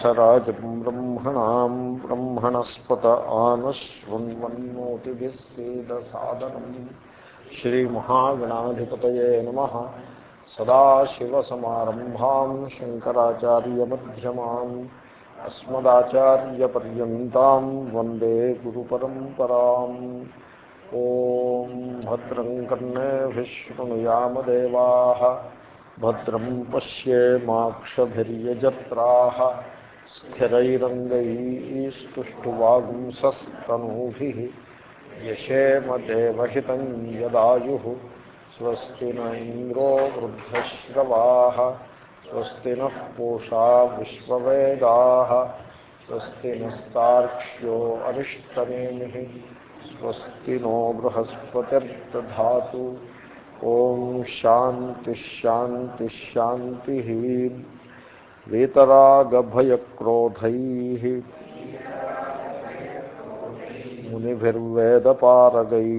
ज्येष्ठराजं ब्रह्मणां ब्रह्मणस्पत आनश्वन्वन्नोतिभिः सीदसादनम् श्रीमहागणाधिपतये नमः। सदाशिवसमारम्भां शङ्कराचार्यमध्यमाम् अस्मदाचार्यपर्यन्तां वंदे गुरुपरम्पराम्। ॐ भद्रं कर्णेभिः भद्रं पश्येमाक्षभिर्यजत्राः స్థిరైరంగైస్తువాగుంసూభి యశేమ దేవహితం యదాయు స్వస్తి నంద్రో వృద్ధశ్రవా స్వస్తి నూషా విశ్వవేదా స్వస్తి నస్తాక్ష్యో అరిష్టనేమి స్వస్తి నో బృహస్పతిర్దా ఓం శాంతిశాంతిశాంతి వీతరాగభయక్రోధై మునిభిర్వేదపారగై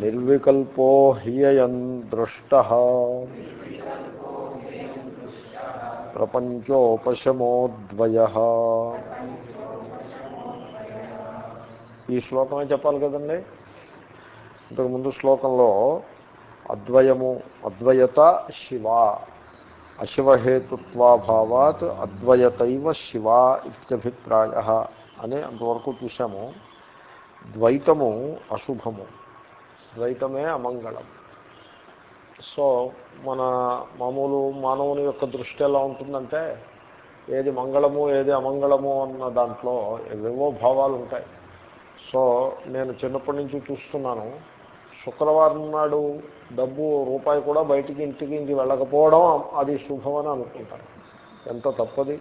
నిర్వికల్పో హ్యయం దృష్ట ప్రపంచోపశమోద్వయ ఈ శ్లోకమే చెప్పాలి కదండి? ఇంతకుముందు శ్లోకంలో అద్వయము అద్వయత శివ అశివహేతుత్వాభావాత్ అద్వయతైవ శివ ఇత్యభిప్రాయ అని అంతవరకు చూసాము ద్వైతము అశుభము. ద్వైతమే అమంగళం. సో మన మామూలు మానవుని యొక్క దృష్టి ఎలా ఉంటుందంటే ఏది మంగళము ఏది అమంగళము అన్న దాంట్లో ఏవేవో భావాలు ఉంటాయి. సో నేను చిన్నప్పటి నుంచి చూస్తున్నాను. శుక్రవారం నాడు డబ్బు రూపాయి కూడా బయటికి ఇంటికి ఇంటికి వెళ్ళకపోవడం అది శుభమని అనుకుంటారు. ఎంత తప్పది?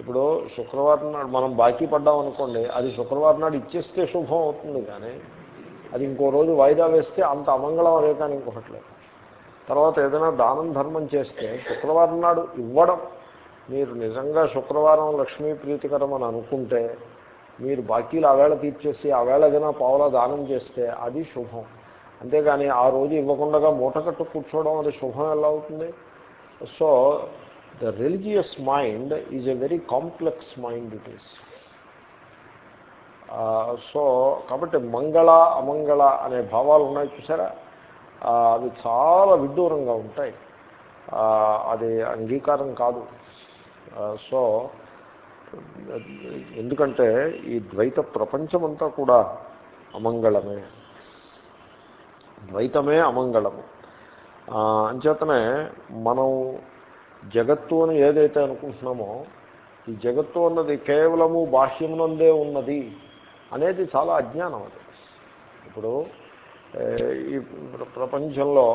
ఇప్పుడు శుక్రవారం నాడు మనం బాకీ పడ్డాం అనుకోండి అది శుక్రవారం నాడు ఇచ్చేస్తే శుభం అవుతుంది కానీ అది ఇంకో రోజు వాయిదా వేస్తే అంత అమంగళం అదే కానీ ఇంకొకట్లేదు తర్వాత ఏదైనా దానం ధర్మం చేస్తే శుక్రవారం నాడు ఇవ్వడం మీరు నిజంగా శుక్రవారం లక్ష్మీ ప్రీతికరం అని అనుకుంటే మీరు బాకీలు ఆవేళ తీర్చేసి ఆవేళ ఏదైనా పావులా దానం చేస్తే అది శుభం. అంతేగాని ఆ రోజు ఇవ్వకుండా మూటకట్టు కూర్చోవడం అది శుభం ఎలా అవుతుంది? So the religious mind is a very complex mind it is. So కాబట్టి మంగళ అమంగళ అనే భావాలు ఉన్నాయి చూసారా? అవి చాలా విడ్డూరంగా ఉంటాయి. అది అంగీకారం కాదు. సో ఎందుకంటే ఈ ద్వైత ప్రపంచమంతా కూడా అమంగళమే. ద్వైతమే అమంగళము అంచేతనే మనం జగత్తు అని ఏదైతే అనుకుంటున్నామో ఈ జగత్తు అన్నది కేవలము బాహ్యమునందే ఉన్నది అనేది చాలా అజ్ఞానం అది. ఇప్పుడు ఈ ప్రపంచంలో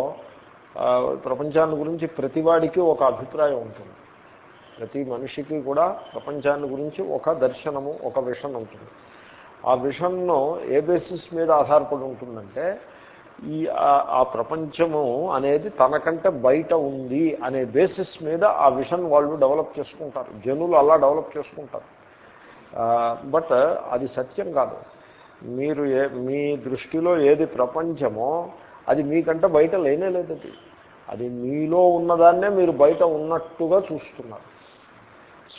ప్రపంచాన్ని గురించి ప్రతివాడికి ఒక అభిప్రాయం ఉంటుంది. ప్రతి మనిషికి కూడా ప్రపంచాన్ని గురించి ఒక దర్శనము ఒక విషన్ ఉంటుంది. ఆ విషన్ను ఏ బేసిస్ మీద ఆధారపడి ఉంటుందంటే ఈ ఆ ప్రపంచము అనేది తనకంటే బయట ఉంది అనే బేసిస్ మీద ఆ విషన్ వాళ్ళు డెవలప్ చేసుకుంటారు. జనులు అలా డెవలప్ చేసుకుంటారు. బట్ అది సత్యం కాదు. మీరు ఏ మీ దృష్టిలో ఏది ప్రపంచమో అది మీకంటే బయట లేనే లేదు అది. అది మీలో ఉన్నదాన్నే మీరు బయట ఉన్నట్టుగా చూస్తున్నారు.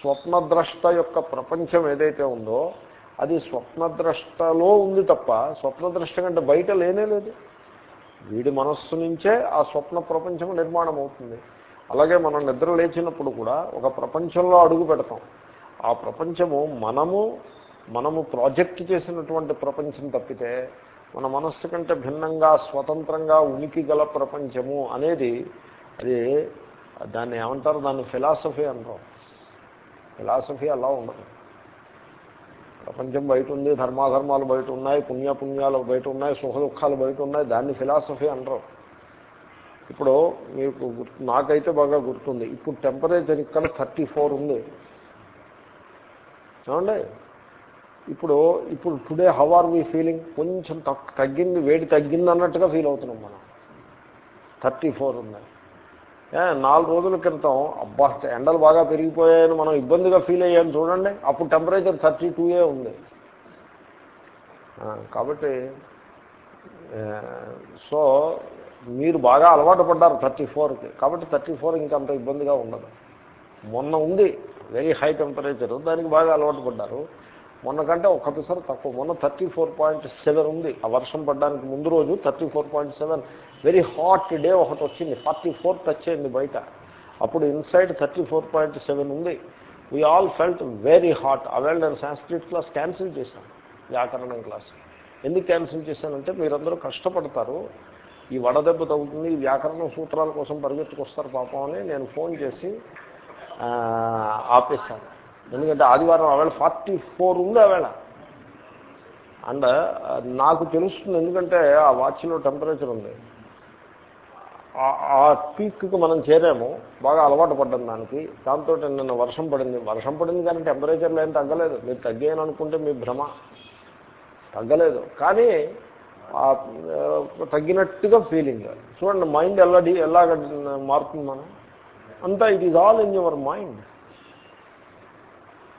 స్వప్నద్రష్ట యొక్క ప్రపంచం ఏదైతే ఉందో అది స్వప్నద్రష్టలో ఉంది తప్ప స్వప్నద్రష్ట కంటే బయట లేనే లేదు. వీడి మనస్సు నుంచే ఆ స్వప్న ప్రపంచం నిర్మాణం అవుతుంది అలాగే మనం నిద్ర లేచినప్పుడు కూడా ఒక ప్రపంచంలో అడుగు పెడతాం. ఆ ప్రపంచము మనము మనము ప్రాజెక్ట్ చేసినటువంటి ప్రపంచం తప్పితే మన మనస్సు కంటే భిన్నంగా స్వతంత్రంగా ఉనికి గల ప్రపంచము అనేది అది దాన్ని ఏమంటారు? దాన్ని ఫిలాసఫీ అంటారు. ఫిలాసఫీ అలా ఉండదు. ప్రపంచం బయట ఉంది ధర్మాధర్మాలు బయట ఉన్నాయి పుణ్యపుణ్యాలు బయట ఉన్నాయి సుఖ దుఃఖాలు బయట ఉన్నాయి దాన్ని ఫిలాసఫీ అంటారు. ఇప్పుడు మీకు నాకైతే బాగా గుర్తుంది ఇప్పుడు టెంపరేచర్ ఇక్కడ థర్టీ ఫోర్ ఉంది. ఏమండి? ఇప్పుడు ఇప్పుడు today how are we feeling? కొంచెం తగ్గింది వేడి తగ్గింది అన్నట్టుగా ఫీల్ అవుతున్నాం మనం. థర్టీ ఫోర్ ఉన్నాయి. నాలుగు రోజుల క్రితం అబ్బా ఎండలు బాగా పెరిగిపోయాయని మనం ఇబ్బందిగా ఫీల్ అయ్యాను చూడండి. అప్పుడు టెంపరేచర్ థర్టీ టూయే ఉంది. కాబట్టి సో మీరు బాగా అలవాటు పడ్డారు థర్టీ ఫోర్కి. కాబట్టి థర్టీ ఫోర్ ఇంకా అంత ఇబ్బందిగా ఉండదు. మొన్న ఉంది వెరీ హై టెంపరేచర్ దానికి బాగా అలవాటు పడ్డారు. మొన్న కంటే ఒక పిసర్ తక్కువ. మొన్న థర్టీ ఫోర్ పాయింట్ సెవెన్ ఉంది. ఆ వర్షం పడడానికి ముందు రోజు thirty four point seven. Very hot day ఒకటి వచ్చింది. ఫార్టీ ఫోర్ టచ్ అయింది బయట. అప్పుడు inside thirty four point seven ఉంది. We all felt very hot అవేళ నేను సాంస్క్రిట్ క్లాస్ క్యాన్సిల్ చేశాను. వ్యాకరణం క్లాస్ ఎందుకు క్యాన్సిల్ చేశానంటే మీరందరూ కష్టపడతారు. ఈ వడదెబ్బ తగ్గుతుంది ఈ వ్యాకరణ సూత్రాల కోసం పరిగెత్తుకొస్తారు పాపం అని నేను ఫోన్ చేసి ఆపేశాను. ఎందుకంటే ఆదివారం ఆవేళ ఫార్టీ ఫోర్ ఉంది ఆవేళ. అండ్ నాకు తెలుస్తుంది ఎందుకంటే ఆ వాచ్లో టెంపరేచర్ ఉంది. ఆ- ఆ పీక్కి మనం చేరాము బాగా అలవాటు పడ్డాం దానికి. దాంతో నిన్న వర్షం పడింది. వర్షం పడింది కానీ టెంపరేచర్లో ఏం తగ్గలేదు. మీరు తగ్గాయని అనుకుంటే మీ భ్రమ. తగ్గలేదు. కానీ తగ్గినట్టుగా ఫీలింగ్ చూడండి మైండ్ ఎలా ఎలాగ మారుతుంది మనం? అంతా it is all in your mind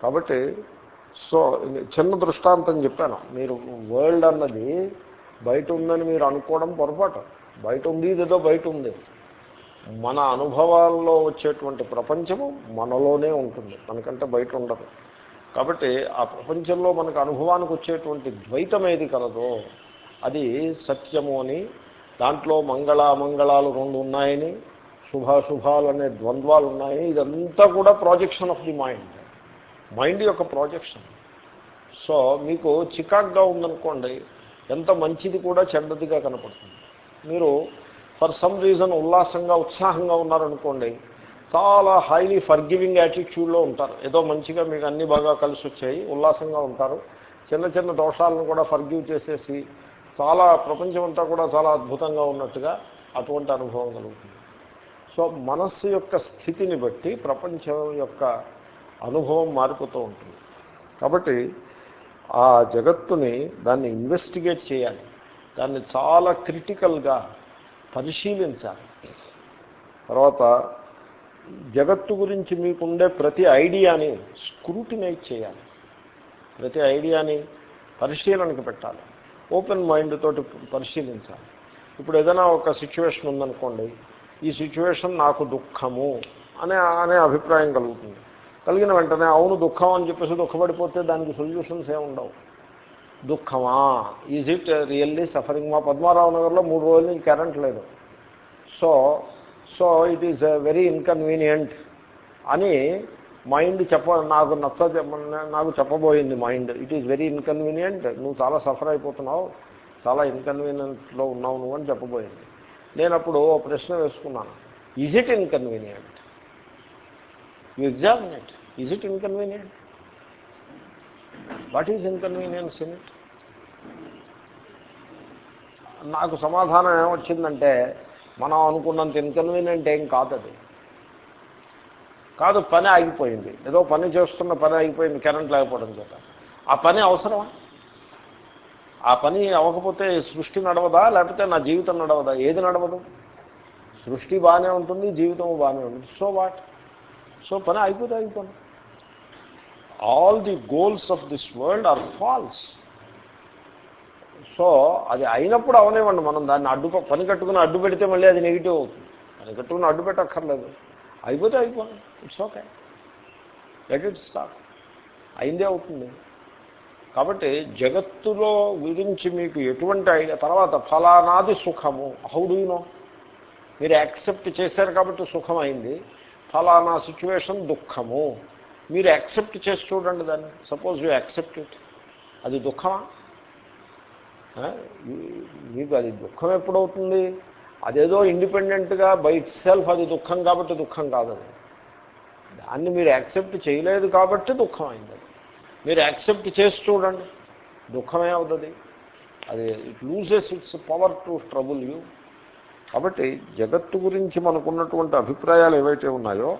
కాబట్టి సో చిన్న దృష్టాంతం చెప్పాను. మీరు వరల్డ్ అన్నది బయట ఉందని మీరు అనుకోవడం పొరపాటు. బయట ఉంది ఇదేదో బయట ఉంది. మన అనుభవాల్లో వచ్చేటువంటి ప్రపంచము మనలోనే ఉంటుంది. మనకంటే బయట ఉండదు. కాబట్టి ఆ ప్రపంచంలో మనకు అనుభవానికి వచ్చేటువంటి ద్వైతం ఏది కలదో అది సత్యము అని దాంట్లో మంగళ అమంగళాలు రెండు ఉన్నాయని శుభాశుభాలు అనే ద్వంద్వాలు ఉన్నాయని ఇదంతా కూడా projection of the mind mind యొక్క ప్రాజెక్షన్. సో మీకు చికాక్గా ఉందనుకోండి ఎంత మంచిది కూడా చెడ్డదిగా కనపడుతుంది. మీరు ఫర్ సమ్ రీజన్ ఉల్లాసంగా ఉత్సాహంగా ఉన్నారనుకోండి చాలా హైలీ ఫర్గివింగ్ యాటిట్యూడ్లో ఉంటారు. ఏదో మంచిగా మీకు అన్నీ బాగా కలిసి వచ్చాయి ఉల్లాసంగా ఉంటారు. చిన్న చిన్న దోషాలను కూడా ఫర్గివ్ చేసేసి చాలా ప్రపంచం అంతా కూడా చాలా అద్భుతంగా ఉన్నట్టుగా అటువంటి అనుభవం కలుగుతుంది. సో మనస్సు యొక్క స్థితిని బట్టి ప్రపంచం యొక్క అనుభవం మారిపోతూ ఉంటుంది. కాబట్టి ఆ జగత్తుని దాన్ని ఇన్వెస్టిగేట్ చేయాలి. దాన్ని చాలా క్రిటికల్గా పరిశీలించాలి. తర్వాత జగత్తు గురించి మీకుండే ప్రతి ఐడియాని స్క్రూటినైజ్ చేయాలి. ప్రతి ఐడియాని పరిశీలనకు పెట్టాలి. ఓపెన్ మైండ్ తోటి పరిశీలించాలి. ఇప్పుడు ఏదైనా ఒక సిచ్యువేషన్ ఉందనుకోండి ఈ సిచ్యువేషన్ నాకు దుఃఖము అనే అనే అభిప్రాయం కలుగుతుంది. కలిగిన వెంటనే అవును దుఃఖం అని చెప్పేసి దుఃఖపడిపోతే దానికి సొల్యూషన్స్ ఏముండవు ఉండవు. దుఃఖమా? ఈజ్ ఇట్ రియల్లీ సఫరింగ్ మా పద్మారావు నగర్లో మూడు రోజుల నుంచి కరెంట్ లేదు. So so it is very inconvenient అని మైండ్ చెప్ప నాకు నచ్చ నాకు చెప్పబోయింది mind it is very inconvenient నువ్వు చాలా సఫర్ అయిపోతున్నావు. చాలా ఇన్కన్వీనియంట్లో ఉన్నావు నువ్వు అని చెప్పబోయింది. నేను అప్పుడు ఓ ప్రశ్న వేసుకున్నాను. Is it inconvenient you examine it is it inconvenient what is inconvenience in it నాకు సమాధానం ఏమొచ్చిందంటే మనం అనుకున్నంత ఇన్కన్వీనియంట్ ఏం కాదు అది కాదు పని ఆగిపోయింది. ఏదో పని చేస్తున్న పని ఆగిపోయింది కరెంట్ లేకపోవడం చేత. ఆ పని అవసరమా? ఆ పని అవ్వకపోతే సృష్టి నడవదా? లేకపోతే నా జీవితం నడవదా? ఏది నడవదు? సృష్టి బాగానే ఉంటుంది జీవితం బాగానే ఉంటుంది. సో వాట్ సో పని అయిపోతే అయిపోను. All the goals of this world are false so అది అయినప్పుడు అవనివ్వండి మనం దాన్ని అడ్డు పని కట్టుకుని అడ్డు పెడితే మళ్ళీ అది నెగిటివ్ అవుతుంది. పని కట్టుకుని అడ్డు పెట్టక్కర్లేదు. అయిపోతే అయిపోను. It's okay let it stop అయిందే అవుతుంది. కాబట్టి జగత్తులో గురించి మీకు ఎటువంటి ఐడియా తర్వాత ఫలానాది సుఖము. హౌ డూ నో మీరు యాక్సెప్ట్ చేశారు కాబట్టి సుఖం అయింది. ఫలానా సిచ్యువేషన్ దుఃఖము. మీరు యాక్సెప్ట్ చేసి చూడండి దాన్ని. Suppose you accept it. అది దుఃఖమా? మీకు అది దుఃఖం ఎప్పుడవుతుంది? అదేదో ఇండిపెండెంట్గా బై ఇట్ సెల్ఫ్ అది దుఃఖం కాబట్టి దుఃఖం కాదు దాన్ని మీరు యాక్సెప్ట్ చేయలేదు కాబట్టి దుఃఖం అయింది మీరు యాక్సెప్ట్ చేసి చూడండి. దుఃఖమే అవుతుంది. అది it loses its power to trouble you కాబట్టి జగత్తు గురించి మనకున్నటువంటి అభిప్రాయాలు ఏవైతే ఉన్నాయో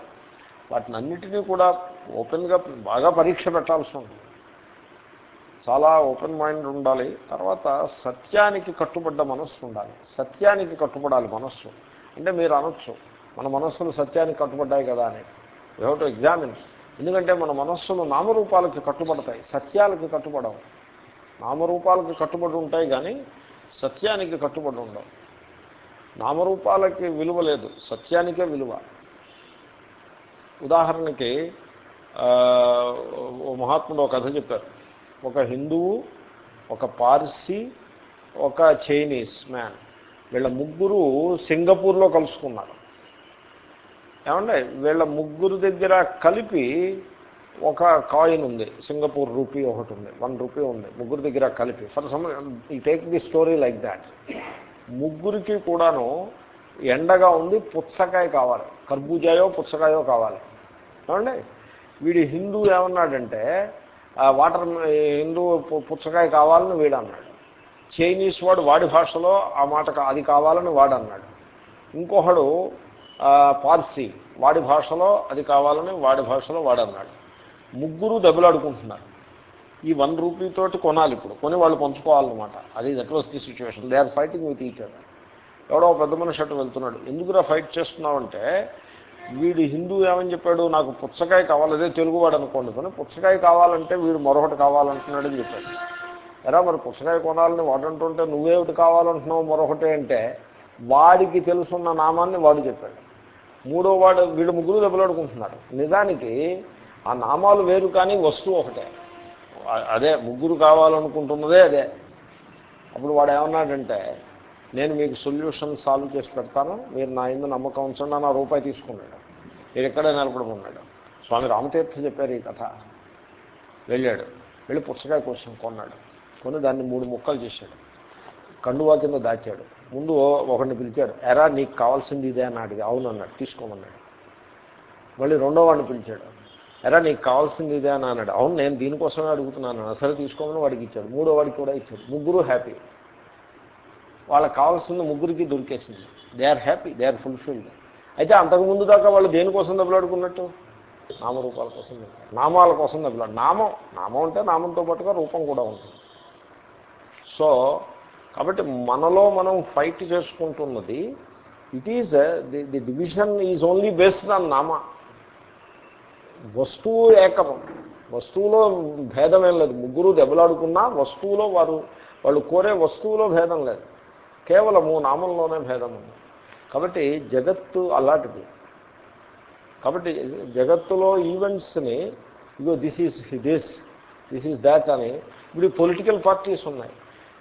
వాటిని అన్నిటినీ కూడా ఓపెన్గా బాగా పరీక్ష పెట్టాల్సి ఉంటుంది. చాలా ఓపెన్ మైండ్ ఉండాలి. తర్వాత సత్యానికి కట్టుబడ్డ మనస్సు ఉండాలి. సత్యానికి కట్టుబడాలి మనస్సు. అంటే మీరు అనొచ్చు మన మనస్సులు సత్యానికి కట్టుబడ్డాయి కదా అని. యూ టు ఎగ్జామిన్ ఎందుకంటే మన మనస్సులు నామరూపాలకి కట్టుబడతాయి సత్యాలకి కట్టుబడవు. నామరూపాలకి కట్టుబడి ఉంటాయి కానీ సత్యానికి కట్టుబడి ఉండవు. నామరూపాలకి విలువ లేదు సత్యానికే విలువ. ఉదాహరణకి ఓ మహాత్ముడు ఒక కథ చెప్పారు. ఒక హిందువు ఒక పార్సీ ఒక చైనీస్ మ్యాన్. వీళ్ళ ముగ్గురు సింగపూర్లో కలుసుకున్నారు. ఏమంటే వీళ్ళ ముగ్గురు దగ్గర కలిపి ఒక కాయిన్ ఉంది. సింగపూర్ రూపీ ఒకటి ఉంది. వన్ రూపీ ఉంది. ముగ్గురు దగ్గర కలిపి. ఫర్ సమ్ ఈ take the story like that ముగ్గురికి కూడాను ఎండగా ఉంది పుచ్చకాయ కావాలి. కర్బూజాయో పుచ్చకాయో కావాలి. ఏమండి? వీడి హిందూ ఏమన్నాడంటే వాటర్ హిందూ పుచ్చకాయ కావాలని వీడు అన్నాడు చైనీస్ వాడు వాడి భాషలో ఆ మాట అది కావాలని వాడు అన్నాడు ఇంకొకడు పార్సీ వాడి భాషలో అది కావాలని వాడి భాషలో వాడన్నాడు. ముగ్గురు దెబ్బలాడుకుంటున్నారు. ఈ వన్ రూపీతోటి కొనాలి ఇప్పుడు. కొని వాళ్ళు పంచుకోవాలన్నమాట. అది that was the situation they are fighting with each other ఎవడో పెద్ద మనిషి అటు వెళ్తున్నాడు. ఎందుకురా ఫైట్ చేస్తున్నావంటే వీడు హిందూ ఏమని చెప్పాడు? నాకు పుచ్చకాయ కావాలి. అదే తెలుగువాడు అనుకోండి. కానీ పుచ్చకాయ కావాలంటే వీడు మరొకటి కావాలంటున్నాడు అని చెప్పాడు. ఎరా మరి పుచ్చకాయ కొనాలని వాడంటుంటే నువ్వేమిటి కావాలంటున్నావు మరొకటి అంటే వాడికి తెలుసున్న నామాన్ని వాడు చెప్పాడు. మూడో వాడు వీడు ముగ్గురు దెబ్బలాడుకుంటున్నారు. నిజానికి ఆ నామాలు వేరు కానీ వస్తువు ఒకటే. అదే ముగ్గురు కావాలనుకుంటున్నదే అదే. అప్పుడు వాడు ఏమన్నాడంటే నేను మీకు సొల్యూషన్ సాల్వ్ చేసి పెడతాను. మీరు నా ఇందు నమ్మకం ఉంచండి నా రూపాయి తీసుకున్నాడు. మీరు ఎక్కడ నిలబడమన్నాడు స్వామి రామతీర్థ చెప్పారు ఈ కథ. వెళ్ళాడు. వెళ్ళి పుచ్చకాయ కోసం కొన్నాడు. కొని దాన్ని మూడు ముక్కలు చేశాడు. కండువా కింద దాచాడు. ముందు ఒకరిని పిలిచాడు ఎరా నీకు కావాల్సింది ఇదే అని అడిగి అవును తీసుకోమన్నాడు. మళ్ళీ రెండో వాడిని పిలిచాడు ఎరా నీకు కావాల్సింది ఇదే అని అన్నాడు. అవును నేను దీనికోసమే అడుగుతున్నాను. సరే తీసుకోమని వాడికి ఇచ్చాడు. మూడో వాడికి కూడా ఇచ్చాడు. ముగ్గురు హ్యాపీ వాళ్ళకి కావాల్సింది ముగ్గురికి దొరికేసింది. They are happy they are fulfilled అయితే అంతకుముందు దాకా వాళ్ళు దేనికోసం దెబ్బలాడుకున్నట్టు? నామరూపాల కోసం నామాల కోసం దెబ్బలాడు. నామం. నామం అంటే నామంతో పాటుగా రూపం కూడా ఉంటుంది. సో కాబట్టి మనలో మనం fight చేసుకుంటున్నది it is the the division is only based on Nama వస్తువు ఏకము. వస్తువులో భేదమేం లేదు. ముగ్గురు దెబ్బలాడుకున్నా వస్తువులో వారు వాళ్ళు కోరే వస్తువులో భేదం లేదు. కేవలము నామంలోనే భేదం ఉంది కాబట్టి జగత్తు అలాంటిది. కాబట్టి జగత్తులో ఈవెంట్స్ని ego this is this this is that అని ఇప్పుడు పొలిటికల్ పార్టీస్ ఉన్నాయి.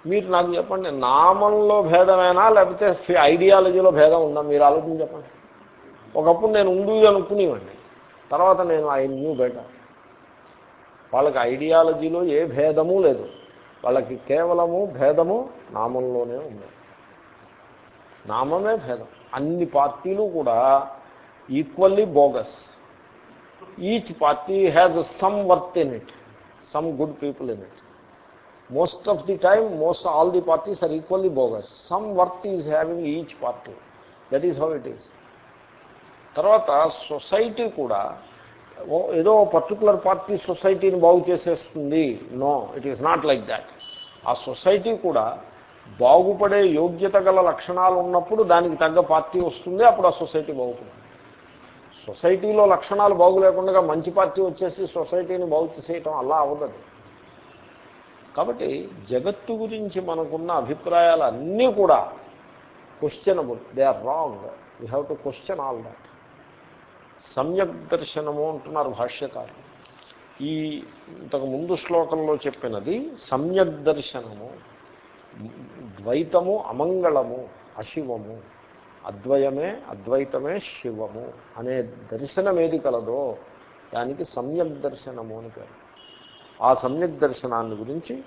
మీరు నాకు చెప్పండి నామంలో భేదమేనా లేకపోతే ఐడియాలజీలో భేదం ఉందా? మీరు ఆలోచించి చెప్పండి. ఒకప్పుడు నేను ఉండు అనుకునేవాడిని. తర్వాత నేను ఐ న్యూ బెటర్. వాళ్ళకి ఐడియాలజీలో ఏ భేదము లేదు. వాళ్ళకి కేవలము భేదము నామంలోనే ఉంది. నామమే భేదం. అన్ని పార్టీలు కూడా equally bogus each party has some worth in it some good people in it most of the time most all the parties are equally bogus some worth is having each party that is how it is తర్వాత society కూడా ఏదో particular party సొసైటీని బాగు చేసేస్తుంది. No it is not like that. ఆ society కూడా బాగుపడే యోగ్యత గల లక్షణాలు ఉన్నప్పుడు దానికి తగ్గ పార్టీ వస్తుంది అప్పుడు ఆ సొసైటీ బాగుపడుతుంది. సొసైటీలో లక్షణాలు బాగులేకుండా మంచి పార్టీ వచ్చేసి సొసైటీని బాగు చేసేయటం అలా అవ్వదు. కాబట్టి జగత్తు గురించి మనకున్న అభిప్రాయాలు అన్నీ కూడా questionable they are wrong we have to question all that సమ్యక్ దర్శనము అంటున్నారు భాష్యకారులు. ఈ ఇంతకు ముందు శ్లోకంలో చెప్పినది సమ్యక్ దర్శనము ద్వైతము అమంగళము అశివము అద్వయమే అద్వైతమే శివము అనే దర్శనం ఏది కలదో దానికి సమ్యక్ దర్శనము అని పేరు. ఆ సమ్యక్ దర్శనాన్ని గురించి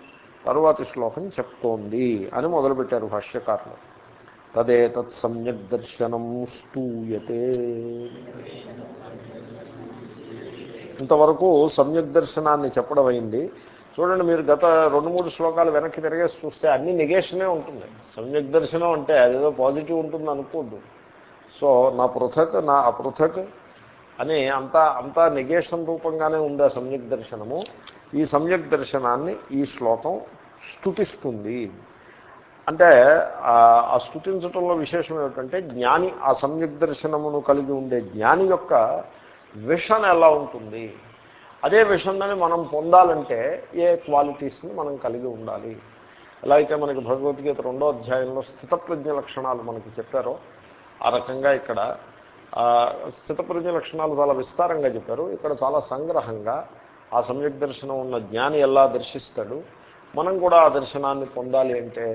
తరువాతి శ్లోకం చెప్తోంది అని మొదలుపెట్టారు భాష్యకారులు. తదేతత్ సమ్యక్ దర్శనం స్తూయతే. ఇంతవరకు సమ్యక్ దర్శనాన్ని చెప్పడం అయింది. చూడండి మీరు గత రెండు మూడు శ్లోకాలు వెనక్కి తిరిగేసి చూస్తే అన్ని నెగేషనే ఉంటుంది. సమ్యక్ దర్శనం అంటే అదేదో పాజిటివ్ ఉంటుంది అనుకోద్దు. సో నా పృథక్ నా అపృథక్ అని అంతా అంతా నెగేషన్ రూపంగానే ఉంది ఆ సమ్యక్ దర్శనము. ఈ సమ్యక్ దర్శనాన్ని ఈ శ్లోకం స్థుతిస్తుంది అంటే ఆ స్థుతించటంలో విశేషం ఏమిటంటే జ్ఞాని ఆ సమ్యక్ దర్శనమును కలిగి ఉండే జ్ఞాని యొక్క విషన్ ఎలా ఉంటుంది? అదే విషయాన్ని మనం పొందాలంటే ఏ క్వాలిటీస్ని మనం కలిగి ఉండాలి? ఎలా అయితే మనకి భగవద్గీత రెండో అధ్యాయంలో స్థితప్రజ్ఞ లక్షణాలు మనకి చెప్పారో ఆ రకంగా ఇక్కడ స్థితప్రజ్ఞ లక్షణాలు చాలా విస్తారంగా చెప్పారు. ఇక్కడ చాలా సంగ్రహంగా ఆ సమ్యక్ దర్శనం ఉన్న జ్ఞాని ఎలా దర్శిస్తాడు? మనం కూడా ఆ దర్శనాన్ని పొందాలి అంటే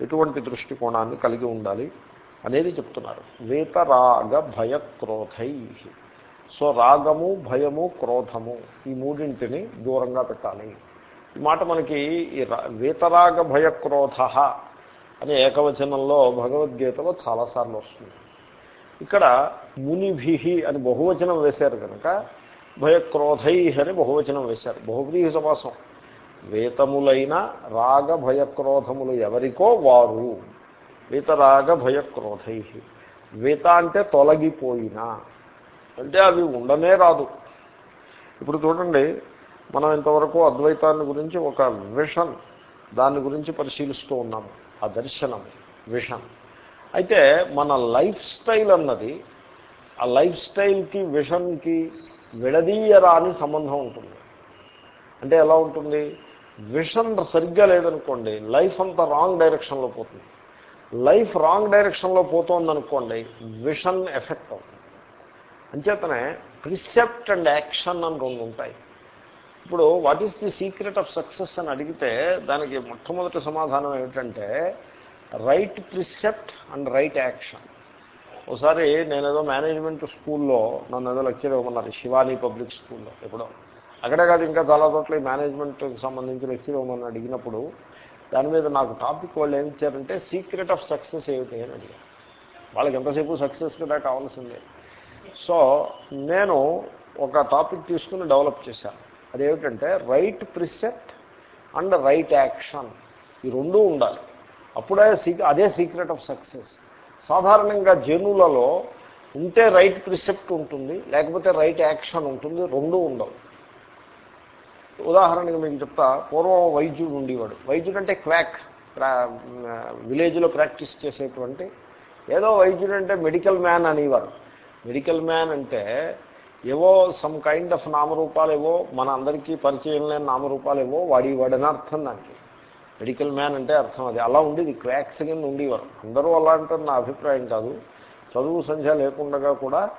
ఎటువంటి దృష్టికోణాన్ని కలిగి ఉండాలి అనేది చెప్తున్నారు. వేతరాగ భయ క్రోధై సో రాగము భయము క్రోధము ఈ మూడింటిని దూరంగా పెట్టాలి. ఈ మాట మనకి ఈ వేతరాగ భయక్రోధ అనే ఏకవచనంలో భగవద్గీతలో చాలాసార్లు వస్తుంది. ఇక్కడ మునిభి అని బహువచనం వేశారు కనుక భయక్రోధై అని బహువచనం వేశారు. బహువ్రీహి సమాసం. వేతములైన రాగ భయక్రోధములు ఎవరికో వారు. వీతరాగ భయక్రోధై వీత అంటే తొలగిపోయిన. అంటే అవి ఉండనే రాదు. ఇప్పుడు చూడండి మనం ఇంతవరకు అద్వైతాన్ని గురించి ఒక విషన్ దాని గురించి పరిశీలిస్తూ ఉన్నాము ఆ దర్శనం విషన్. అయితే మన లైఫ్ స్టైల్ అన్నది ఆ లైఫ్ స్టైల్కి విషన్కి విడదీయరాని సంబంధం ఉంటుంది. అంటే ఎలా ఉంటుంది? విషన్ సరిగ్గా లేదనుకోండి లైఫ్ అంతా రాంగ్ డైరెక్షన్లో పోతుంది. లైఫ్ రాంగ్ డైరెక్షన్లో పోతోందనుకోండి విషన్ ఎఫెక్ట్ అవుతుంది. అంచేతనే ప్రిసెప్ట్ అండ్ యాక్షన్ అని రెండు ఉంటాయి. ఇప్పుడు what is the secret of success అని అడిగితే దానికి మొట్టమొదటి సమాధానం ఏమిటంటే right precept and right action. ఒకసారి నేనేదో మేనేజ్మెంట్ స్కూల్లో నన్ను ఏదో లెక్చర్ ఇవ్వమన్నారు శివానీ పబ్లిక్ స్కూల్లో ఎప్పుడో. అక్కడే కాదు ఇంకా చాలా చోట్ల ఈ మేనేజ్మెంట్కి సంబంధించిన లెక్చర్ ఇవ్వమని అడిగినప్పుడు దాని మీద నాకు టాపిక్ వాళ్ళు ఏం ఇచ్చారంటే సీక్రెట్ ఆఫ్ సక్సెస్ ఏమిటి? అని అడిగారు. వాళ్ళకి ఎంతసేపు సక్సెస్ కదా కావాల్సిందే. సో నేను ఒక టాపిక్ తీసుకుని డెవలప్ చేశాను. అదేమిటంటే right precept and right action ఈ రెండూ ఉండాలి. అప్పుడే అదే సీక్రెట్ ఆఫ్ సక్సెస్ సాధారణంగా జనులలో ఉంటే రైట్ ప్రిసెప్ట్ ఉంటుంది లేకపోతే రైట్ యాక్షన్ ఉంటుంది రెండూ ఉండవు. ఉదాహరణకి మీకు చెప్తా. పూర్వం వైద్యుడు ఉండేవాడు. వైద్యుడు అంటే క్వాక్. విలేజ్లో ప్రాక్టీస్ చేసేటువంటి ఏదో వైద్యుడు అంటే మెడికల్ మ్యాన్ అనేవారు. మెడికల్ మ్యాన్ అంటే ఏవో సమ్ కైండ్ ఆఫ్ నామరూపాలు ఏవో మన అందరికీ పరిచయం లేని నామరూపాలు ఏవో వాడి వాడని అర్థం దానికి. మెడికల్ మ్యాన్ అంటే అర్థం అది. అలా ఉండేది. క్వాక్స్ కింద ఉండేవారు. అందరూ అలా అంటారు నా అభిప్రాయం కాదు. చదువు సంధ్య లేకుండా కూడా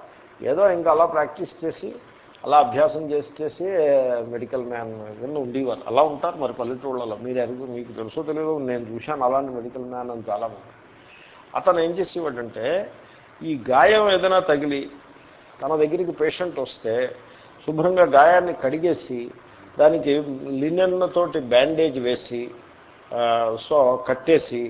ఏదో ఇంకా అలా ప్రాక్టీస్ చేసి అలా అభ్యాసం చేసి చేసి మెడికల్ మ్యాన్ కింద ఉండేవారు. అలా ఉంటారు మరి పల్లెటూళ్ళలో మీరు ఎరుగు మీకు తెలుసో తెలియదు నేను చూశాను. అలాంటి మెడికల్ మ్యాన్ అని చాలామంది. అతను ఏం చేసేవాడంటే ఈ గాయం ఏదైనా తగిలి తన దగ్గరికి పేషెంట్ వస్తే శుభ్రంగా గాయాన్ని కడిగేసి దానికి లినెన్నతోటి బ్యాండేజ్ వేసి సో కట్టేసి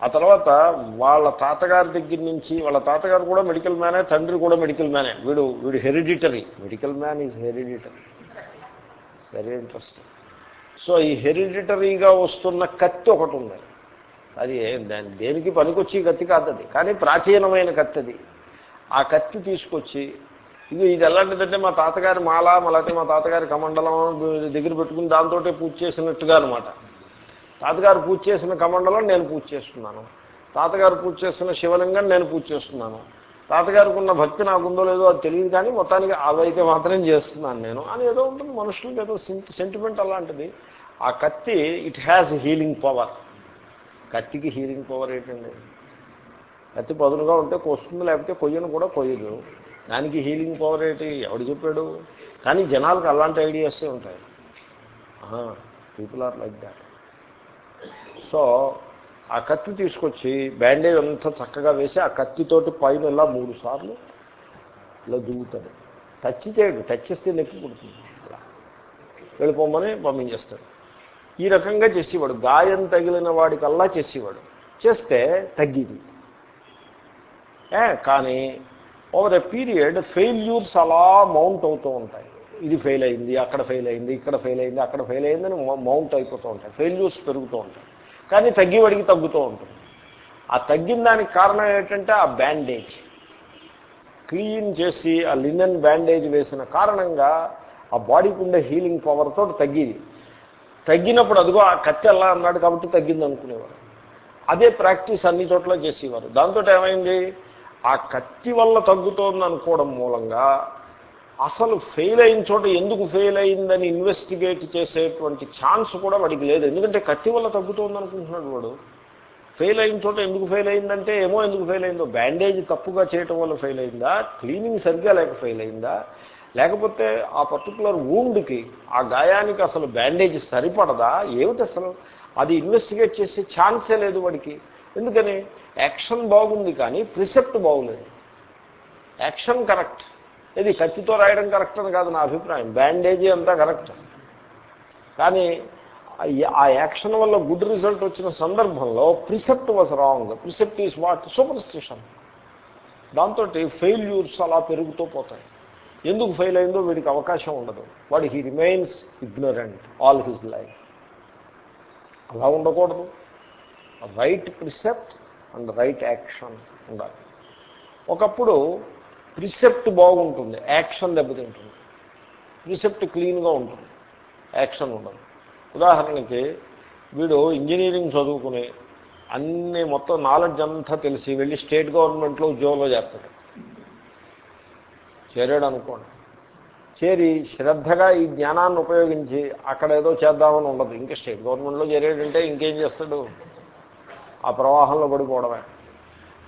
ఆ తర్వాత వాళ్ళ తాతగారి దగ్గర నుంచి వాళ్ళ తాతగారు కూడా మెడికల్ మ్యానే తండ్రి కూడా మెడికల్ మ్యానే వీడు వీడు hereditary medical man is hereditary very interesting so ఈ హెరిడిటరీగా వస్తున్న కత్తి ఒకటి ఉంది. అది దాని దేనికి పనికొచ్చి కత్తి కాదది కానీ ప్రాచీనమైన కత్తి అది. ఆ కత్తి తీసుకొచ్చి ఇది ఇది ఎలాంటిదంటే మా తాతగారి మాల మళ్ళీ మా తాతగారి కమండలం దగ్గర పెట్టుకుని దాంతో పూజ చేసినట్టుగా అనమాట తాతగారు పూజ చేసిన కమండలం నేను పూజ చేస్తున్నాను. తాతగారు పూజ చేస్తున్న శివలింగం నేను పూజ చేస్తున్నాను. తాతగారికి ఉన్న భక్తి నాకుందో లేదో అది తెలియదు కానీ మొత్తానికి అదైతే మాత్రం చేస్తున్నాను నేను. అని ఏదో ఉంటుంది మనుషులకి ఏదో సెంటిమెంట్ అలాంటిది. ఆ కత్తి ఇట్ హ్యాస్ హీలింగ్ పవర్ కత్తికి హీలింగ్ పవర్ ఏంటండి? కత్తి పదునుగా ఉంటే కొస్తుంది లేకపోతే కొయ్యను కూడా కొయ్యదు. దానికి హీలింగ్ పవర్ ఏంటి? ఎవడు చెప్పాడు? కానీ జనాలకు అలాంటి ఐడియాసే ఉంటాయి. People are like that so ఆ కత్తి తీసుకొచ్చి బ్యాండేజ్ అంతా చక్కగా వేసి ఆ కత్తితోటి పైన ఇలా మూడు సార్లు ఇలా దూగుతాడు టచ్ చేయడు. టచ్ చేస్తే నొప్పి పుడుతుంది. వెళ్ళిపోమని పంపించేస్తాడు. ఈ రకంగా చేసేవాడు. గాయం తగిలిన వాడికల్లా చేసేవాడు. చేస్తే తగ్గిది. ఏ కానీ ఓవర్ ఎ పీరియడ్ ఫెయిల్యూర్స్ అలా మౌంట్ అవుతూ ఉంటాయి. ఇది ఫెయిల్ అయింది అక్కడ ఫెయిల్ అయింది ఇక్కడ ఫెయిల్ అయింది అక్కడ ఫెయిల్ అయిందని మౌంట్ అయిపోతూ ఉంటాయి. ఫెయిల్యూర్స్ పెరుగుతూ ఉంటాయి. కానీ తగ్గివాడికి తగ్గుతూ ఉంటుంది. ఆ తగ్గిన దానికి కారణం ఏంటంటే ఆ బ్యాండేజ్ క్లీన్ చేసి ఆ లినెన్ బ్యాండేజ్ వేసిన కారణంగా ఆ బాడీకి ఉండే హీలింగ్ పవర్తో తగ్గిది. తగ్గినప్పుడు అదిగో ఆ కత్తి అలా అన్నాడు కాబట్టి తగ్గింది అనుకునేవారు. అదే ప్రాక్టీస్ అన్ని చోట్ల చేసేవారు. దాంతో ఏమైంది? ఆ కత్తి వల్ల తగ్గుతోంది అనుకోవడం మూలంగా అసలు ఫెయిల్ అయిన చోట ఎందుకు ఫెయిల్ అయిందని ఇన్వెస్టిగేట్ చేసేటువంటి ఛాన్స్ కూడా వాడికి లేదు. ఎందుకంటే కత్తి వల్ల తగ్గుతోంది అనుకుంటున్నాడు వాడు. ఫెయిల్ అయిన చోట ఎందుకు ఫెయిల్ అయిందంటే ఏమో ఎందుకు ఫెయిల్ అయిందో. బ్యాండేజ్ తప్పుగా చేయటం వల్ల ఫెయిల్ అయిందా? క్లీనింగ్ సరిగ్గా లేక ఫెయిల్ అయిందా? లేకపోతే ఆ పర్టికులర్ వూండ్కి ఆ గాయానికి అసలు బ్యాండేజ్ సరిపడదా? ఏమిటి అసలు అది ఇన్వెస్టిగేట్ చేసే ఛాన్సే లేదు వాడికి. ఎందుకని? యాక్షన్ బాగుంది కానీ ప్రిసెప్ట్ బాగులేదు. యాక్షన్ కరెక్ట్ ఇది కత్తితో రాయడం కరెక్ట్ అని కాదు నా అభిప్రాయం. బ్యాండేజీ అంతా కరెక్ట్. కానీ ఆ యాక్షన్ వల్ల గుడ్ రిజల్ట్ వచ్చిన సందర్భంలో precept was wrong. Precept is what? Superstition దాంతో ఫెయిల్యూర్స్ అలా పెరుగుతూ పోతాయి. ఎందుకు ఫెయిల్ అయిందో వీడికి అవకాశం ఉండదు. వాడు he remains ignorant all his life. అలా ఉండకూడదు. Right precept and right action ఉండాలి. ఒకప్పుడు ప్రిసెప్ట్ బాగుంటుంది. యాక్షన్ దెబ్బతింటుంది. ప్రిసెప్ట్ క్లీన్గా ఉంటుంది. యాక్షన్ ఉండదు. ఉదాహరణకి వీడు ఇంజనీరింగ్ చదువుకుని అన్ని మొత్తం నాలెడ్జ్ అంతా తెలిసి వెళ్ళి స్టేట్ గవర్నమెంట్లో ఉద్యోగంలో చేస్తాడు. చేరాడు అనుకోండి చేరి శ్రద్ధగా ఈ జ్ఞానాన్ని ఉపయోగించి అక్కడ ఏదో చేద్దామని ఉండదు. ఇంకా స్టేట్ గవర్నమెంట్లో చేరాడంటే ఇంకేం చేస్తాడు? ఆ ప్రవాహంలో పడిపోవడమే.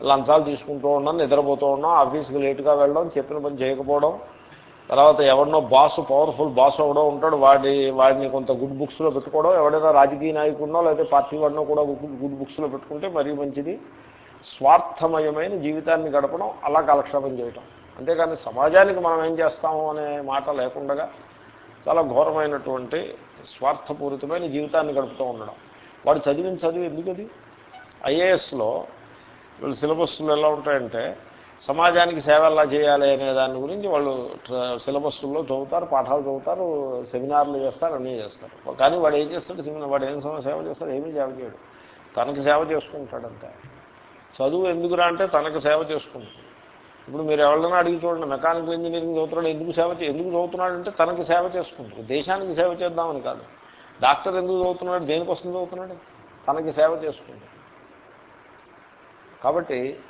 లంచాలు తీసుకుంటూ ఉన్నాం నిద్రపోతూ ఉన్నాం ఆఫీస్కి లేటుగా వెళ్ళడం చెప్పిన పని చేయకపోవడం తర్వాత ఎవరినో బాస్ పవర్ఫుల్ బాస్ ఎవడో ఉంటాడు వాడి వాడిని కొంత గుడ్ బుక్స్లో పెట్టుకోవడం ఎవడైనా రాజకీయ నాయకుడినో లేకపోతే పార్టీ వాడినో కూడా గుడ్ బుక్స్లో పెట్టుకుంటే మరీ మంచిది. స్వార్థమయమైన జీవితాన్ని గడపడం అలా కాలక్షేపం చేయటం. అంతేకాని సమాజానికి మనం ఏం చేస్తాము అనే మాట లేకుండా చాలా ఘోరమైనటువంటి స్వార్థపూరితమైన జీవితాన్ని గడుపుతూ ఉండడం. వాడు చదివిన చదివి ఎందుకది? ఐఏఎస్లో వీళ్ళు సిలబస్లు ఎలా ఉంటాయంటే సమాజానికి సేవ ఎలా చేయాలి అనే దాని గురించి వాళ్ళు సిలబస్లో చదువుతారు పాఠాలు చదువుతారు సెమినార్లు చేస్తారు అన్నీ చేస్తారు. కానీ వాడు ఏం చేస్తాడు సెమినార్ వాడు ఏం సేవ చేస్తాడు ఏమీ సేవ చేయడు. తనకు సేవ చేసుకుంటాడంతే చదువు ఎందుకురా అంటే తనకు సేవ చేసుకుంటాడు ఇప్పుడు మీరు ఎవరైనా అడిగి చూడండి మెకానికల్ ఇంజనీరింగ్ చదువుతున్నాడు ఎందుకు సేవ ఎందుకు చదువుతున్నాడంటే తనకి సేవ చేసుకుంటాడు దేశానికి సేవ చేద్దామని కాదు. డాక్టర్ ఎందుకు చదువుతున్నాడు దేనికోసం చదువుతున్నాడు? తనకి సేవ చేసుకుంటాడు కాబట్టి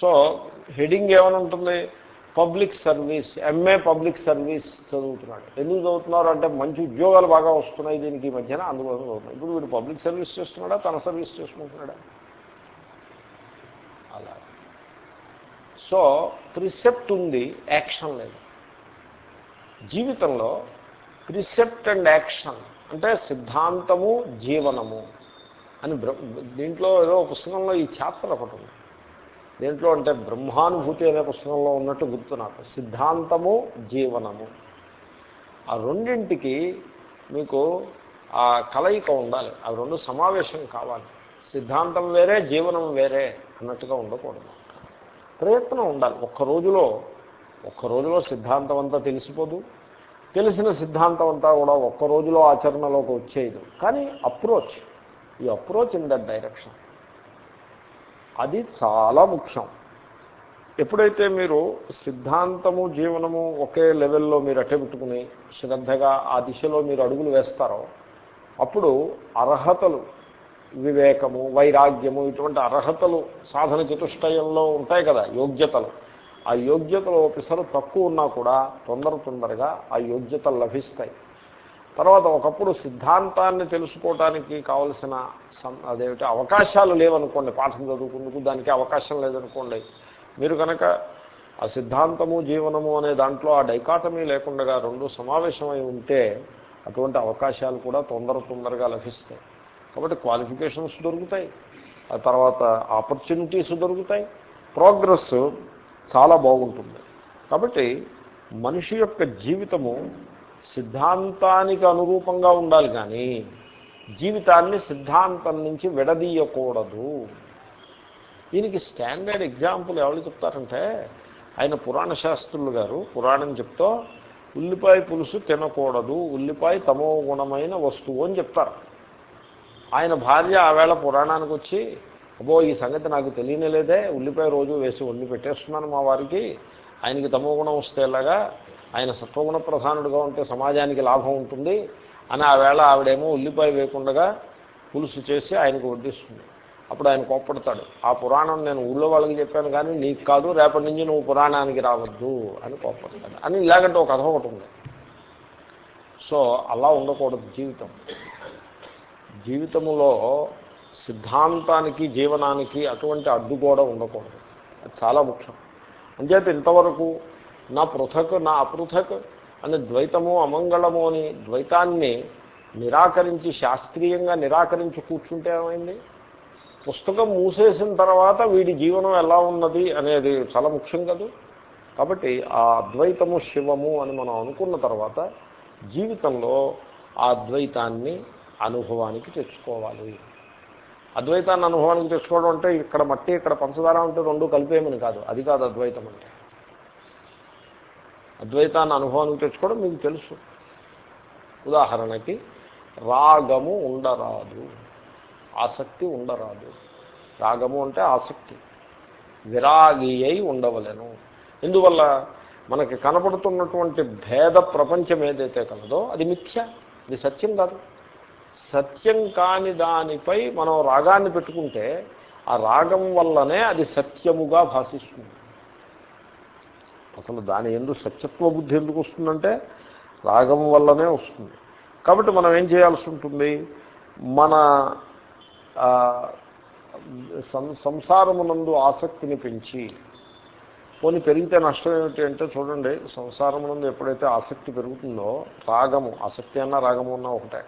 సో హెడింగ్ ఏమైనా ఉంటుంది? Public service MA public service చదువుతున్నాడు. ఎందుకు చదువుతున్నారు? అంటే మంచి ఉద్యోగాలు బాగా వస్తున్నాయి దీనికి ఈ మధ్యన అందుబాటులో చదువుతున్నాయి ఇప్పుడు వీడు పబ్లిక్ సర్వీస్ చేస్తున్నాడా? తన సర్వీస్ చేసుకుంటున్నాడా? అలా. సో ప్రిసెప్ట్ ఉంది యాక్షన్ లేదు. జీవితంలో ప్రిసెప్ట్ అండ్ యాక్షన్ అంటే సిద్ధాంతము జీవనము. అని దీంట్లో ఏదో పుస్తకంలో ఈ చాప్టర్ ఒకటి ఉంది. దీంట్లో అంటే బ్రహ్మానుభూతి అనే పుస్తకంలో ఉన్నట్టు గుర్తు నాకు. సిద్ధాంతము జీవనము. ఆ రెండింటికి మీకు ఆ కలయిక ఉండాలి. ఆ రెండు సమావేశం కావాలి. సిద్ధాంతం వేరే జీవనం వేరే అన్నట్టుగా ఉండకూడదు. ప్రయత్నం ఉండాలి. ఒక్క రోజులో ఒక్క రోజులో సిద్ధాంతం అంతా తెలిసిపోదు. తెలిసిన సిద్ధాంతం అంతా కూడా ఒక్క రోజులో ఆచరణలోకి వచ్చేయదు. కానీ అప్రోచ్ ఈ అప్రోచ్ ఇన్ దట్ డైరెక్షన్ అది చాలా ముఖ్యం. ఎప్పుడైతే మీరు సిద్ధాంతము జీవనము ఒకే లెవెల్లో మీరు అట్టబెట్టుకుని శ్రద్ధగా ఆ దిశలో మీరు అడుగులు వేస్తారో అప్పుడు అర్హతలు వివేకము వైరాగ్యము ఇటువంటి అర్హతలు సాధన చతుష్టయంలో ఉంటాయి కదా యోగ్యతలు. ఆ యోగ్యతలు ఒకసారి తక్కువ ఉన్నా కూడా తొందర తొందరగా ఆ యోగ్యతలు లభిస్తాయి. తర్వాత ఒకప్పుడు సిద్ధాంతాన్ని తెలుసుకోవటానికి కావలసిన అదేమిటి అవకాశాలు లేవనుకోండి పాఠం చదువుకుందుకు దానికి అవకాశం లేదనుకోండి మీరు కనుక ఆ సిద్ధాంతము జీవనము అనే దాంట్లో ఆ డైకాటమీ లేకుండా రెండు సమావేశమై ఉంటే అటువంటి అవకాశాలు కూడా తొందర తొందరగా లభిస్తాయి. కాబట్టి క్వాలిఫికేషన్స్ దొరుకుతాయి ఆ తర్వాత ఆపర్చునిటీస్ దొరుకుతాయి ప్రోగ్రెస్ చాలా బాగుంటుంది. కాబట్టి మనిషి యొక్క జీవితము సిద్ధాంతానికి అనురూపంగా ఉండాలి కానీ జీవితాన్ని సిద్ధాంతం నుంచి విడదీయకూడదు. దీనికి స్టాండర్డ్ ఎగ్జాంపుల్ ఎవరు చెప్తారంటే ఆయన పురాణ శాస్త్రులు గారు. పురాణం చెప్తూ ఉల్లిపాయ పులుసు తినకూడదు ఉల్లిపాయ తమో గుణమైన వస్తువు అని చెప్తారు. ఆయన భార్య ఆవేళ పురాణానికి వచ్చి అబ్బో ఈ సంగతి నాకు తెలియనేలేదే ఉల్లిపాయ రోజు వేసి వండి పెట్టేస్తున్నాను మా వారికి ఆయనకి తమో గుణం వస్తేలాగా ఆయన సత్వగుణ ప్రధానుడుగా ఉంటే సమాజానికి లాభం ఉంటుంది అని ఆ వేళ ఆవిడేమో ఉల్లిపాయ వేయకుండా పులుసు చేసి ఆయనకు వడ్డిస్తుంది. అప్పుడు ఆయన కోప్పడతాడు ఆ పురాణం నేను ఊళ్ళో వాళ్ళకి చెప్పాను కానీ నీకు కాదు రేపటి నుంచి నువ్వు పురాణానికి రావద్దు అని కోప్పడతాడు. అని ఇలాగంటే ఒక కథ ఒకటి ఉంది. సో అలా ఉండకూడదు జీవితం. జీవితంలో సిద్ధాంతానికి జీవనానికి అటువంటి అడ్డుగోడ ఉండకూడదు. అది చాలా ముఖ్యం. అంచేత ఇంతవరకు నా పృథక్ నా అపృథక్ అని ద్వైతము అమంగళము అని ద్వైతాన్ని నిరాకరించి శాస్త్రీయంగా నిరాకరించి కూర్చుంటే ఏమైంది? పుస్తకం మూసేసిన తర్వాత వీడి జీవనం ఎలా ఉన్నది అనేది చాలా ముఖ్యం కదా. కాబట్టి ఆ అద్వైతము శివము అని మనం అనుకున్న తర్వాత జీవితంలో ఆ అద్వైతాన్ని అనుభవానికి తెచ్చుకోవాలి. అద్వైతాన్ని అనుభవానికి తెచ్చుకోవడం అంటే ఇక్కడ మట్టి ఇక్కడ పంచదార ఉంటే రెండు కలిపేమని కాదు. అది కాదు అద్వైతం అంటే. అద్వైతాన్ని అనుభవానికి తెచ్చుకోవడం మీకు తెలుసు. ఉదాహరణకి రాగము ఉండరాదు. ఆసక్తి ఉండరాదు. రాగము అంటే ఆసక్తి. విరాగి అయి ఉండవలేను. ఎందువల్ల? మనకి కనపడుతున్నటువంటి భేద ప్రపంచం ఏదైతే కలదో అది మిథ్య. అది సత్యం కాదు. సత్యం కాని దానిపై మనం రాగాన్ని పెట్టుకుంటే ఆ రాగం వల్లనే అది సత్యముగా భాషిస్తుంది. అసలు దాని ఎందుకు సత్యత్వ బుద్ధి ఎందుకు వస్తుందంటే రాగం వల్లనే వస్తుంది. కాబట్టి మనం ఏం చేయాల్సి ఉంటుంది? మన సంసారమునందు ఆసక్తిని పెంచి పోనీ పెరిగితే నష్టం ఏమిటి అంటే చూడండి సంసారమునందు ఎప్పుడైతే ఆసక్తి పెరుగుతుందో రాగము ఆసక్తి అన్నా రాగము అన్నా ఒకటే.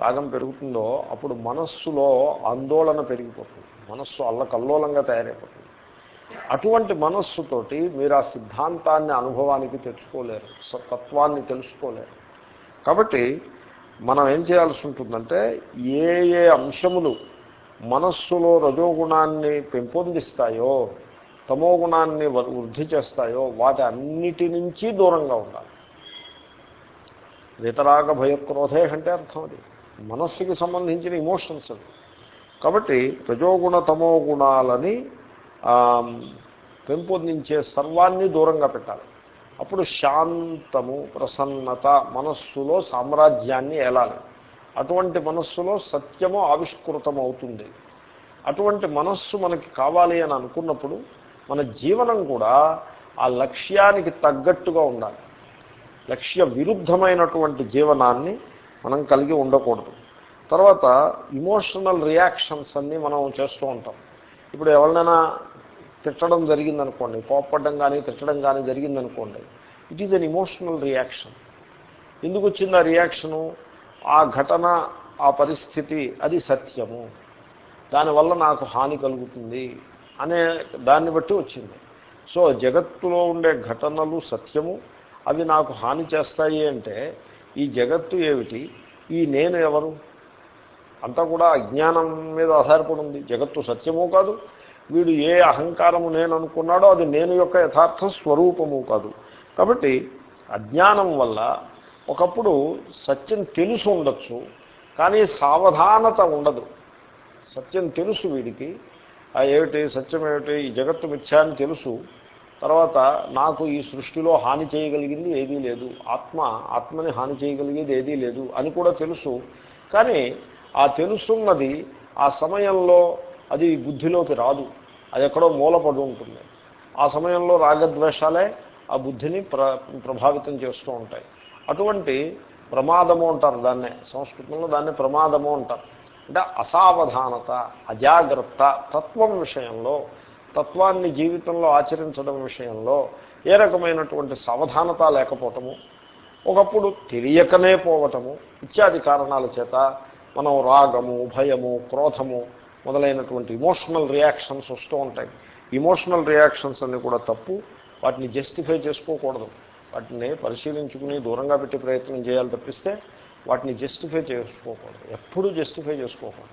రాగం పెరుగుతుందో అప్పుడు మనస్సులో ఆందోళన పెరిగిపోతుంది. మనస్సు అల్లకల్లోలంగా తయారైపోతుంది. అటువంటి మనస్సుతోటి మీరు ఆ సిద్ధాంతాన్ని అనుభవానికి తెచ్చుకోలేరు తత్వాన్ని తెలుసుకోలేరు. కాబట్టి మనం ఏం చేయాల్సి ఉంటుందంటే ఏ ఏ అంశములు మనస్సులో రజోగుణాన్ని పెంపొందిస్తాయో తమో గుణాన్ని వృద్ధి చేస్తాయో వాటి అన్నిటి నుంచి దూరంగా ఉండాలి. వితరాగ భయక్రోధే అంటే అర్థం అది. మనస్సుకి సంబంధించిన ఇమోషన్స్ అవి. కాబట్టి రజోగుణ తమో గుణాలని పెంపొందించే సర్వాన్ని దూరంగా పెట్టాలి. అప్పుడు శాంతము ప్రసన్నత మనస్సులో సామ్రాజ్యాన్ని ఏలాలి. అటువంటి మనస్సులో సత్యము ఆవిష్కృతం అవుతుంది అటువంటి మనస్సు మనకి కావాలి అని అనుకున్నప్పుడు మన జీవనం కూడా ఆ లక్ష్యానికి తగ్గట్టుగా ఉండాలి. లక్ష్య విరుద్ధమైనటువంటి జీవనాన్ని మనం కలిగి ఉండకూడదు. తర్వాత ఇమోషనల్ రియాక్షన్స్ అన్నీ మనం చేస్తూ ఉంటాం. ఇప్పుడు ఎవరినైనా తిట్టడం జరిగిందనుకోండి కోప్పడం కానీ తిట్టడం కానీ జరిగిందనుకోండి it is an emotional reaction ఎందుకు వచ్చింది ఆ రియాక్షను ఆ ఘటన ఆ పరిస్థితి అది సత్యము. దానివల్ల నాకు హాని కలుగుతుంది అనే దాన్ని బట్టి వచ్చింది. సో జగత్తులో ఉండే ఘటనలు సత్యము అవి నాకు హాని చేస్తాయి అంటే ఈ జగత్తు ఏమిటి? ఈ నేను ఎవరు? అంతా కూడా అజ్ఞానం మీద ఆధారపడి ఉంది. జగత్తు సత్యము కాదు వీడు ఏ అహంకారము నేను అనుకున్నాడో అది నేను యొక్క యథార్థ స్వరూపము కాదు. కాబట్టి అజ్ఞానం వల్ల ఒకప్పుడు సత్యం తెలుసు ఉండొచ్చు కానీ సావధానత ఉండదు. సత్యం తెలుసు వీడికి ఏమిటి సత్యం ఏమిటి ఈ జగత్తు మిథ్యా అని తెలుసు. తర్వాత నాకు ఈ సృష్టిలో హాని చేయగలిగింది ఏదీ లేదు. ఆత్మ ఆత్మని హాని చేయగలిగేది ఏదీ లేదు అని కూడా తెలుసు. కానీ ఆ తెలుసున్నది ఆ సమయంలో అది బుద్ధిలోకి రాదు. అది ఎక్కడో మూలపడి ఉంటుంది. ఆ సమయంలో రాగద్వేషాలే ఆ బుద్ధిని ప్ర ప్రభావితం చేస్తూ ఉంటాయి. అటువంటి ప్రమాదము అంటారు దాన్నే సంస్కృతంలో దాన్ని ప్రమాదము అంటారు. అంటే అసావధానత అజాగ్రత్త తత్వం విషయంలో తత్వాన్ని జీవితంలో ఆచరించడం విషయంలో ఏ రకమైనటువంటి సావధానత లేకపోవటము ఒకప్పుడు తెలియకనే పోవటము ఇత్యాది కారణాల చేత మనం రాగము భయము క్రోధము మొదలైనటువంటి ఇమోషనల్ రియాక్షన్స్ వస్తూ ఉంటాయి. ఇమోషనల్ రియాక్షన్స్ అన్నీ కూడా తప్పు. వాటిని జస్టిఫై చేసుకోకూడదు. వాటిని పరిశీలించుకుని దూరంగా పెట్టే ప్రయత్నం చేయాలి తప్పిస్తే వాటిని జస్టిఫై చేసుకోకూడదు. ఎప్పుడూ జస్టిఫై చేసుకోకూడదు.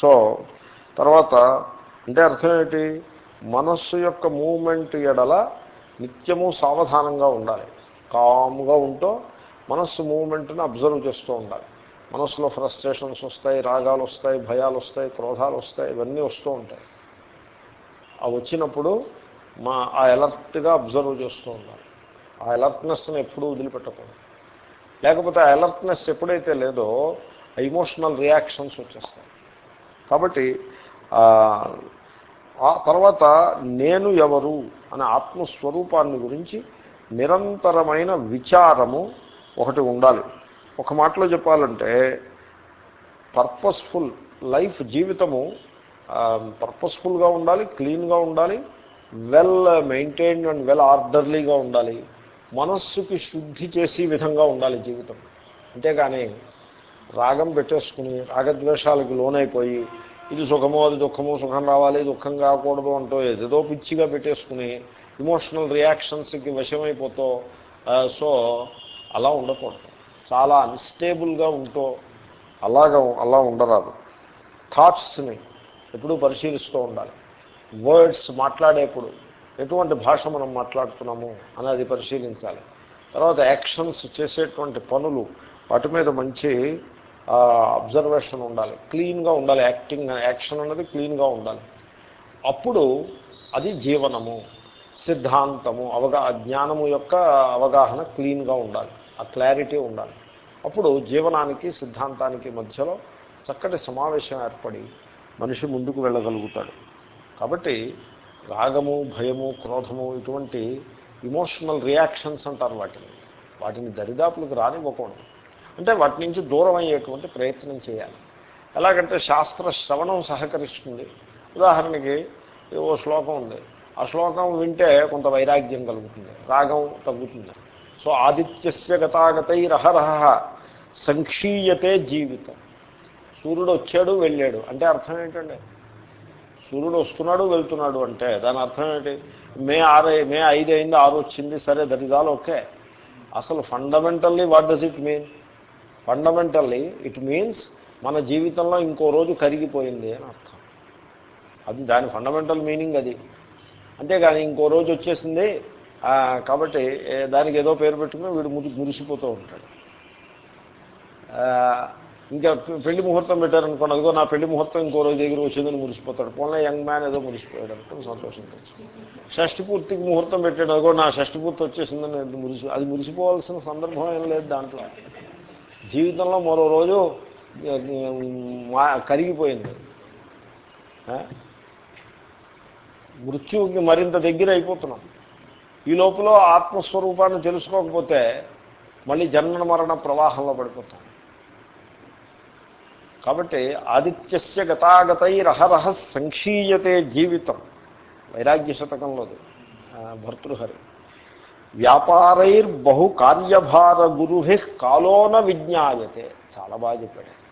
సో తర్వాత అంటే అర్థం ఏంటి? మనస్సు యొక్క మూమెంట్ ఎడల నిత్యము సావధానంగా ఉండాలి. కామ్గా ఉంటూ మనస్సు మూమెంట్ను అబ్జర్వ్ చేస్తూ ఉండాలి. మనసులో ఫ్రస్ట్రేషన్స్ వస్తాయి రాగాలు వస్తాయి భయాలు వస్తాయి క్రోధాలు వస్తాయి ఇవన్నీ వస్తూ ఉంటాయి. అవి వచ్చినప్పుడు మా ఆ అలర్ట్గా అబ్జర్వ్ చేస్తూ ఉండాలి. ఆ అలర్ట్నెస్ని ఎప్పుడూ వదిలిపెట్టకూడదు. లేకపోతే ఆ అలర్ట్నెస్ ఎప్పుడైతే లేదో ఎమోషనల్ రియాక్షన్స్ వచ్చేస్తాయి. కాబట్టి ఆ తర్వాత నేను ఎవరు అనే ఆత్మస్వరూపాన్ని గురించి నిరంతరమైన విచారము ఒకటి ఉండాలి. ఒక మాటలో చెప్పాలంటే పర్పస్ఫుల్ లైఫ్ జీవితము పర్పస్ఫుల్గా ఉండాలి క్లీన్గా ఉండాలి వెల్ మెయింటైన్డ్ అండ్ వెల్ ఆర్డర్లీగా ఉండాలి మనస్సుకి శుద్ధి చేసే విధంగా ఉండాలి జీవితం. అంతేగాని రాగం పెట్టేసుకుని రాగద్వేషాలకు లోనైపోయి ఇది సుఖమో అది దుఃఖమో సుఖం రావాలి దుఃఖం కాకూడదు అంటూ ఏదేదో పిచ్చిగా పెట్టేసుకుని ఇమోషనల్ రియాక్షన్స్కి వశమైపోతూ సో అలా ఉండకూడదు. చాలా అన్స్టేబుల్గా ఉంటూ అలాగా అలా ఉండరాదు. థాట్స్ని ఎప్పుడూ పరిశీలిస్తూ ఉండాలి. వర్డ్స్ మాట్లాడేప్పుడు ఎటువంటి భాష మనం మాట్లాడుతున్నాము అనేది పరిశీలించాలి. తర్వాత యాక్షన్స్ చేసేటువంటి పనులు వాటి మీద మంచి అబ్జర్వేషన్ ఉండాలి. క్లీన్గా ఉండాలి. యాక్టింగ్ యాక్షన్ అనేది క్లీన్గా ఉండాలి. అప్పుడు అది జీవనము సిద్ధాంతము అవగా జ్ఞానము యొక్క అవగాహన క్లీన్గా ఉండాలి. ఆ క్లారిటీ ఉండాలి. అప్పుడు జీవనానికి సిద్ధాంతానికి మధ్యలో చక్కటి సమావేశం ఏర్పడి మనిషి ముందుకు వెళ్ళగలుగుతాడు. కాబట్టి రాగము భయము క్రోధము ఇటువంటి ఇమోషనల్ రియాక్షన్స్ అంటారు వాటిని. వాటిని దరిదాపులకు రానివ్వకూడదు. అంటే వాటి నుంచి దూరం అయ్యేటువంటి ప్రయత్నం చేయాలి. ఎలాగంటే శాస్త్ర శ్రవణం సహకరిస్తుంది. ఉదాహరణకి ఓ శ్లోకం ఉంది. ఆ శ్లోకం వింటే కొంత వైరాగ్యం కలుగుతుంది. రాగం తగ్గుతుంది. సో ఆదిత్యస్య గతాగతై రహరహ సంక్షీయతే జీవితం. సూర్యుడు వచ్చాడు వెళ్ళాడు. అంటే అర్థం ఏంటండి? సూర్యుడు వస్తున్నాడు వెళ్తున్నాడు అంటే దాని అర్థం ఏంటి? మే ఆరు మే ఐదు అయింది ఆరు వచ్చింది సరే దట్ ఇస్ ఆల్ ఓకే. అసలు fundamentally what does it mean? Fundamentally it means మన జీవితంలో ఇంకో రోజు కరిగిపోయింది అని అర్థం. అది దాని ఫండమెంటల్ మీనింగ్ అది. అంతేగాని ఇంకో రోజు వచ్చేసింది కాబట్టి దానికి ఏదో పేరు పెట్టుకుని వీడు ముందు మురిసిపోతూ ఉంటాడు. ఇంకా పెళ్ళి ముహూర్తం పెట్టారనుకోండి అదిగో నా పెళ్ళి ముహూర్తం ఇంకో రోజు దగ్గర వచ్చిందని మురిసిపోతాడు. పోన్లే యంగ్ మ్యాన్ ఏదో మురిసిపోయాడు అనుకుని సంతోషించవచ్చు షష్టి పూర్తికి ముహూర్తం పెట్టాడు అదిగో నా షష్టి పూర్తి వచ్చేసిందని మురిసి అది మురిసిపోవాల్సిన సందర్భం ఏం లేదు దాంట్లో. జీవితంలో మరో రోజు కరిగిపోయింది. మృత్యువుకి మరింత దగ్గర అయిపోతున్నాం ఈ లోపల ఆత్మస్వరూపాన్ని తెలుసుకోకపోతే మళ్ళీ జన్మ మరణ ప్రవాహంలో పడిపోతాం. కాబట్టి ఆదిత్యస్య గతాగతై రహరహ సంక్షీయతే జీవితం. వైరాగ్య శతకంలోది. భర్తృహరి. వ్యాపారైర్ బహు కార్యభార గురుహి కాలోన విజ్ఞాయతే. చాలా బాగా చెప్పాడు.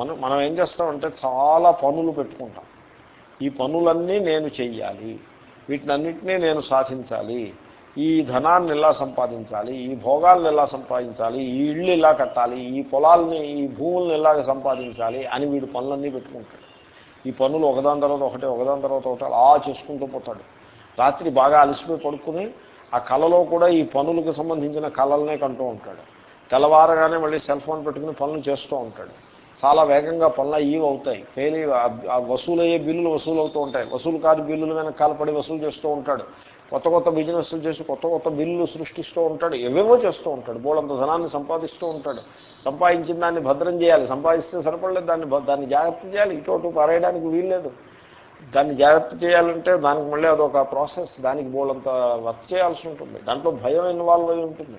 మనం మనం ఏం చేస్తామంటే చాలా పనులు పెట్టుకుంటాం. ఈ పనులన్నీ నేను చెయ్యాలి. వీటినన్నింటినీ నేను సాధించాలి. ఈ ధనాన్ని ఎలా సంపాదించాలి? ఈ భోగాలను ఎలా సంపాదించాలి? ఈ ఇళ్ళు ఇలా కట్టాలి? ఈ పొలాలని ఈ భూములను ఇలాగ సంపాదించాలి? అని వీడు పనులన్నీ పెట్టుకుంటాడు. ఈ పనులు ఒకదాని తర్వాత ఒకటే ఒకదాని తర్వాత ఒకటి అలా చేసుకుంటూ పోతాడు. రాత్రి బాగా అలసిపోయి పడుకుని ఆ కళలో కూడా ఈ పనులకు సంబంధించిన కళలనే కంటూ ఉంటాడు. తెల్లవారగానే మళ్ళీ సెల్ ఫోన్ పెట్టుకుని పనులు చేస్తూ ఉంటాడు. చాలా వేగంగా పనులు ఇవి అవుతాయి. ఫెయిల్ వసూలయ్యే బిల్లులు వసూలు అవుతూ ఉంటాయి. వసూలు కాని బిల్లులు వెనక కాలపడి వసూలు చేస్తూ ఉంటాడు. కొత్త కొత్త బిజినెస్లు చేసి కొత్త కొత్త బిల్లులు సృష్టిస్తూ ఉంటాడు. ఏవేవో చేస్తూ ఉంటాడు. బోడంత ధనాన్ని సంపాదిస్తూ ఉంటాడు. సంపాదించిన దాన్ని భద్రం చేయాలి. సంపాదిస్తే సరిపడలేదు. దాన్ని దాన్ని జాగ్రత్త చేయాలి. ఇటు పారేయడానికి వీల్లేదు. దాన్ని జాగ్రత్త చేయాలంటే దానికి మళ్ళీ అదొక ప్రాసెస్. దానికి బోలంత వర్క్ చేయాల్సి ఉంటుంది. దాంట్లో భయం ఇన్వాల్వ్ అయి ఉంటుంది.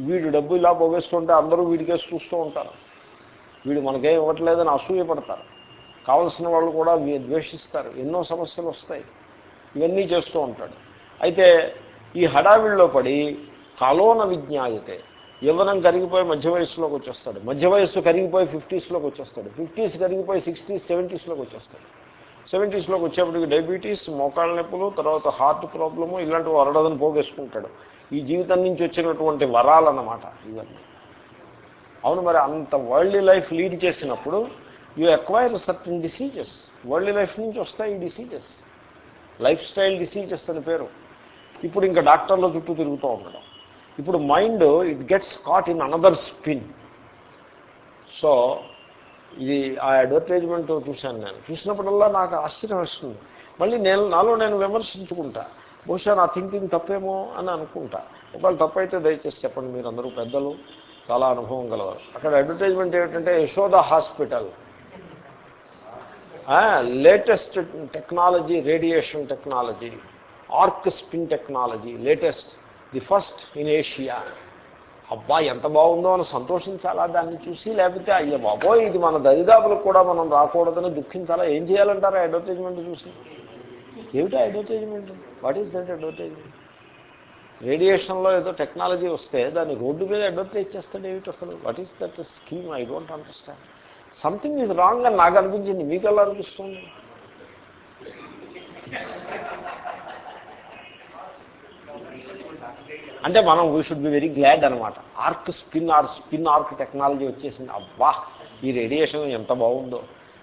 వీడు డబ్బు ఇలా పోగేస్తుంటే అందరూ వీడికేసి చూస్తూ ఉంటారు. వీడు మనకేం ఇవ్వట్లేదని అసూయపడతారు. కావలసిన వాళ్ళు కూడా ద్వేషిస్తారు. ఎన్నో సమస్యలు వస్తాయి. ఇవన్నీ చేస్తూ ఉంటాడు. అయితే ఈ హడావిడిలో పడి కాలోన విజ్ఞాయతే. యవ్వనం కరిగిపోయి మధ్య వయస్సులోకి వచ్చేస్తాడు. మధ్య వయస్సు కరిగిపోయి ఫిఫ్టీస్లోకి వచ్చేస్తాడు. ఫిఫ్టీస్ కరిగిపోయి సిక్స్టీస్ సెవెంటీస్లోకి వచ్చేస్తాడు. సెవెంటీస్లోకి వచ్చేప్పటికి డయాబెటీస్ మోకాళ్ళ నొప్పులు తర్వాత హార్ట్ ప్రాబ్లము ఇలాంటివి వరడదని పోగేసుకుంటాడు. ఈ జీవితం నుంచి వచ్చినటువంటి వరాలన్నమాట ఇవన్నీ. అవును మరి అంత వరల్డ్ లైఫ్ లీడ్ చేసినప్పుడు you acquire certain diseases world life నుంచి వస్తాయి ఈ డిసీజెస్ లైఫ్ స్టైల్ డిసీజెస్ అని పేరు. ఇప్పుడు ఇంకా డాక్టర్ల చుట్టూ తిరుగుతూ ఉండడం. ఇప్పుడు mind it gets caught in another spin so ఇది ఆ అడ్వర్టైజ్మెంట్ చూశాను నేను. చూసినప్పుడల్లా నాకు ఆశ్చర్యం వస్తుంది. మళ్ళీ నేను నాలో నేను విమర్శించుకుంటా. బహుశా నా థింకింగ్ తప్పేమో అని అనుకుంటా. ఒకవేళ తప్పైతే దయచేసి చెప్పండి మీరు అందరూ పెద్దలు. చాలా అనుభవం కలవారు అక్కడ అడ్వర్టైజ్మెంట్ ఏమిటంటే Yashoda hospital. Latest technology radiation technology arc spin technology latest the first in Asia అబ్బా ఎంత బాగుందో అని సంతోషించాలా దాన్ని చూసి? లేకపోతే అయ్యో బాబోయ్ ఇది మన దరిదాపులకు కూడా మనం రాకూడదని దుఃఖించాలా? ఏం చేయాలంటారా అడ్వర్టైజ్మెంట్ చూసి? ఏమిటా advertisement what is that advertisement రేడియేషన్లో ఏదో టెక్నాలజీ వస్తే దాన్ని రోడ్డు మీద అడ్వర్టైజ్ చేస్తాడు ఏమిటి అసలు? What is that scheme I don't understand something is wrong అని నాకు అనిపించింది. మీకు ఎలా అనిపిస్తుంది? అంటే మనం we should be very glad అనమాట arc spin or spin arc technology వచ్చేసింది. అబ్బా ఈ రేడియేషన్ ఎంత బాగుందో.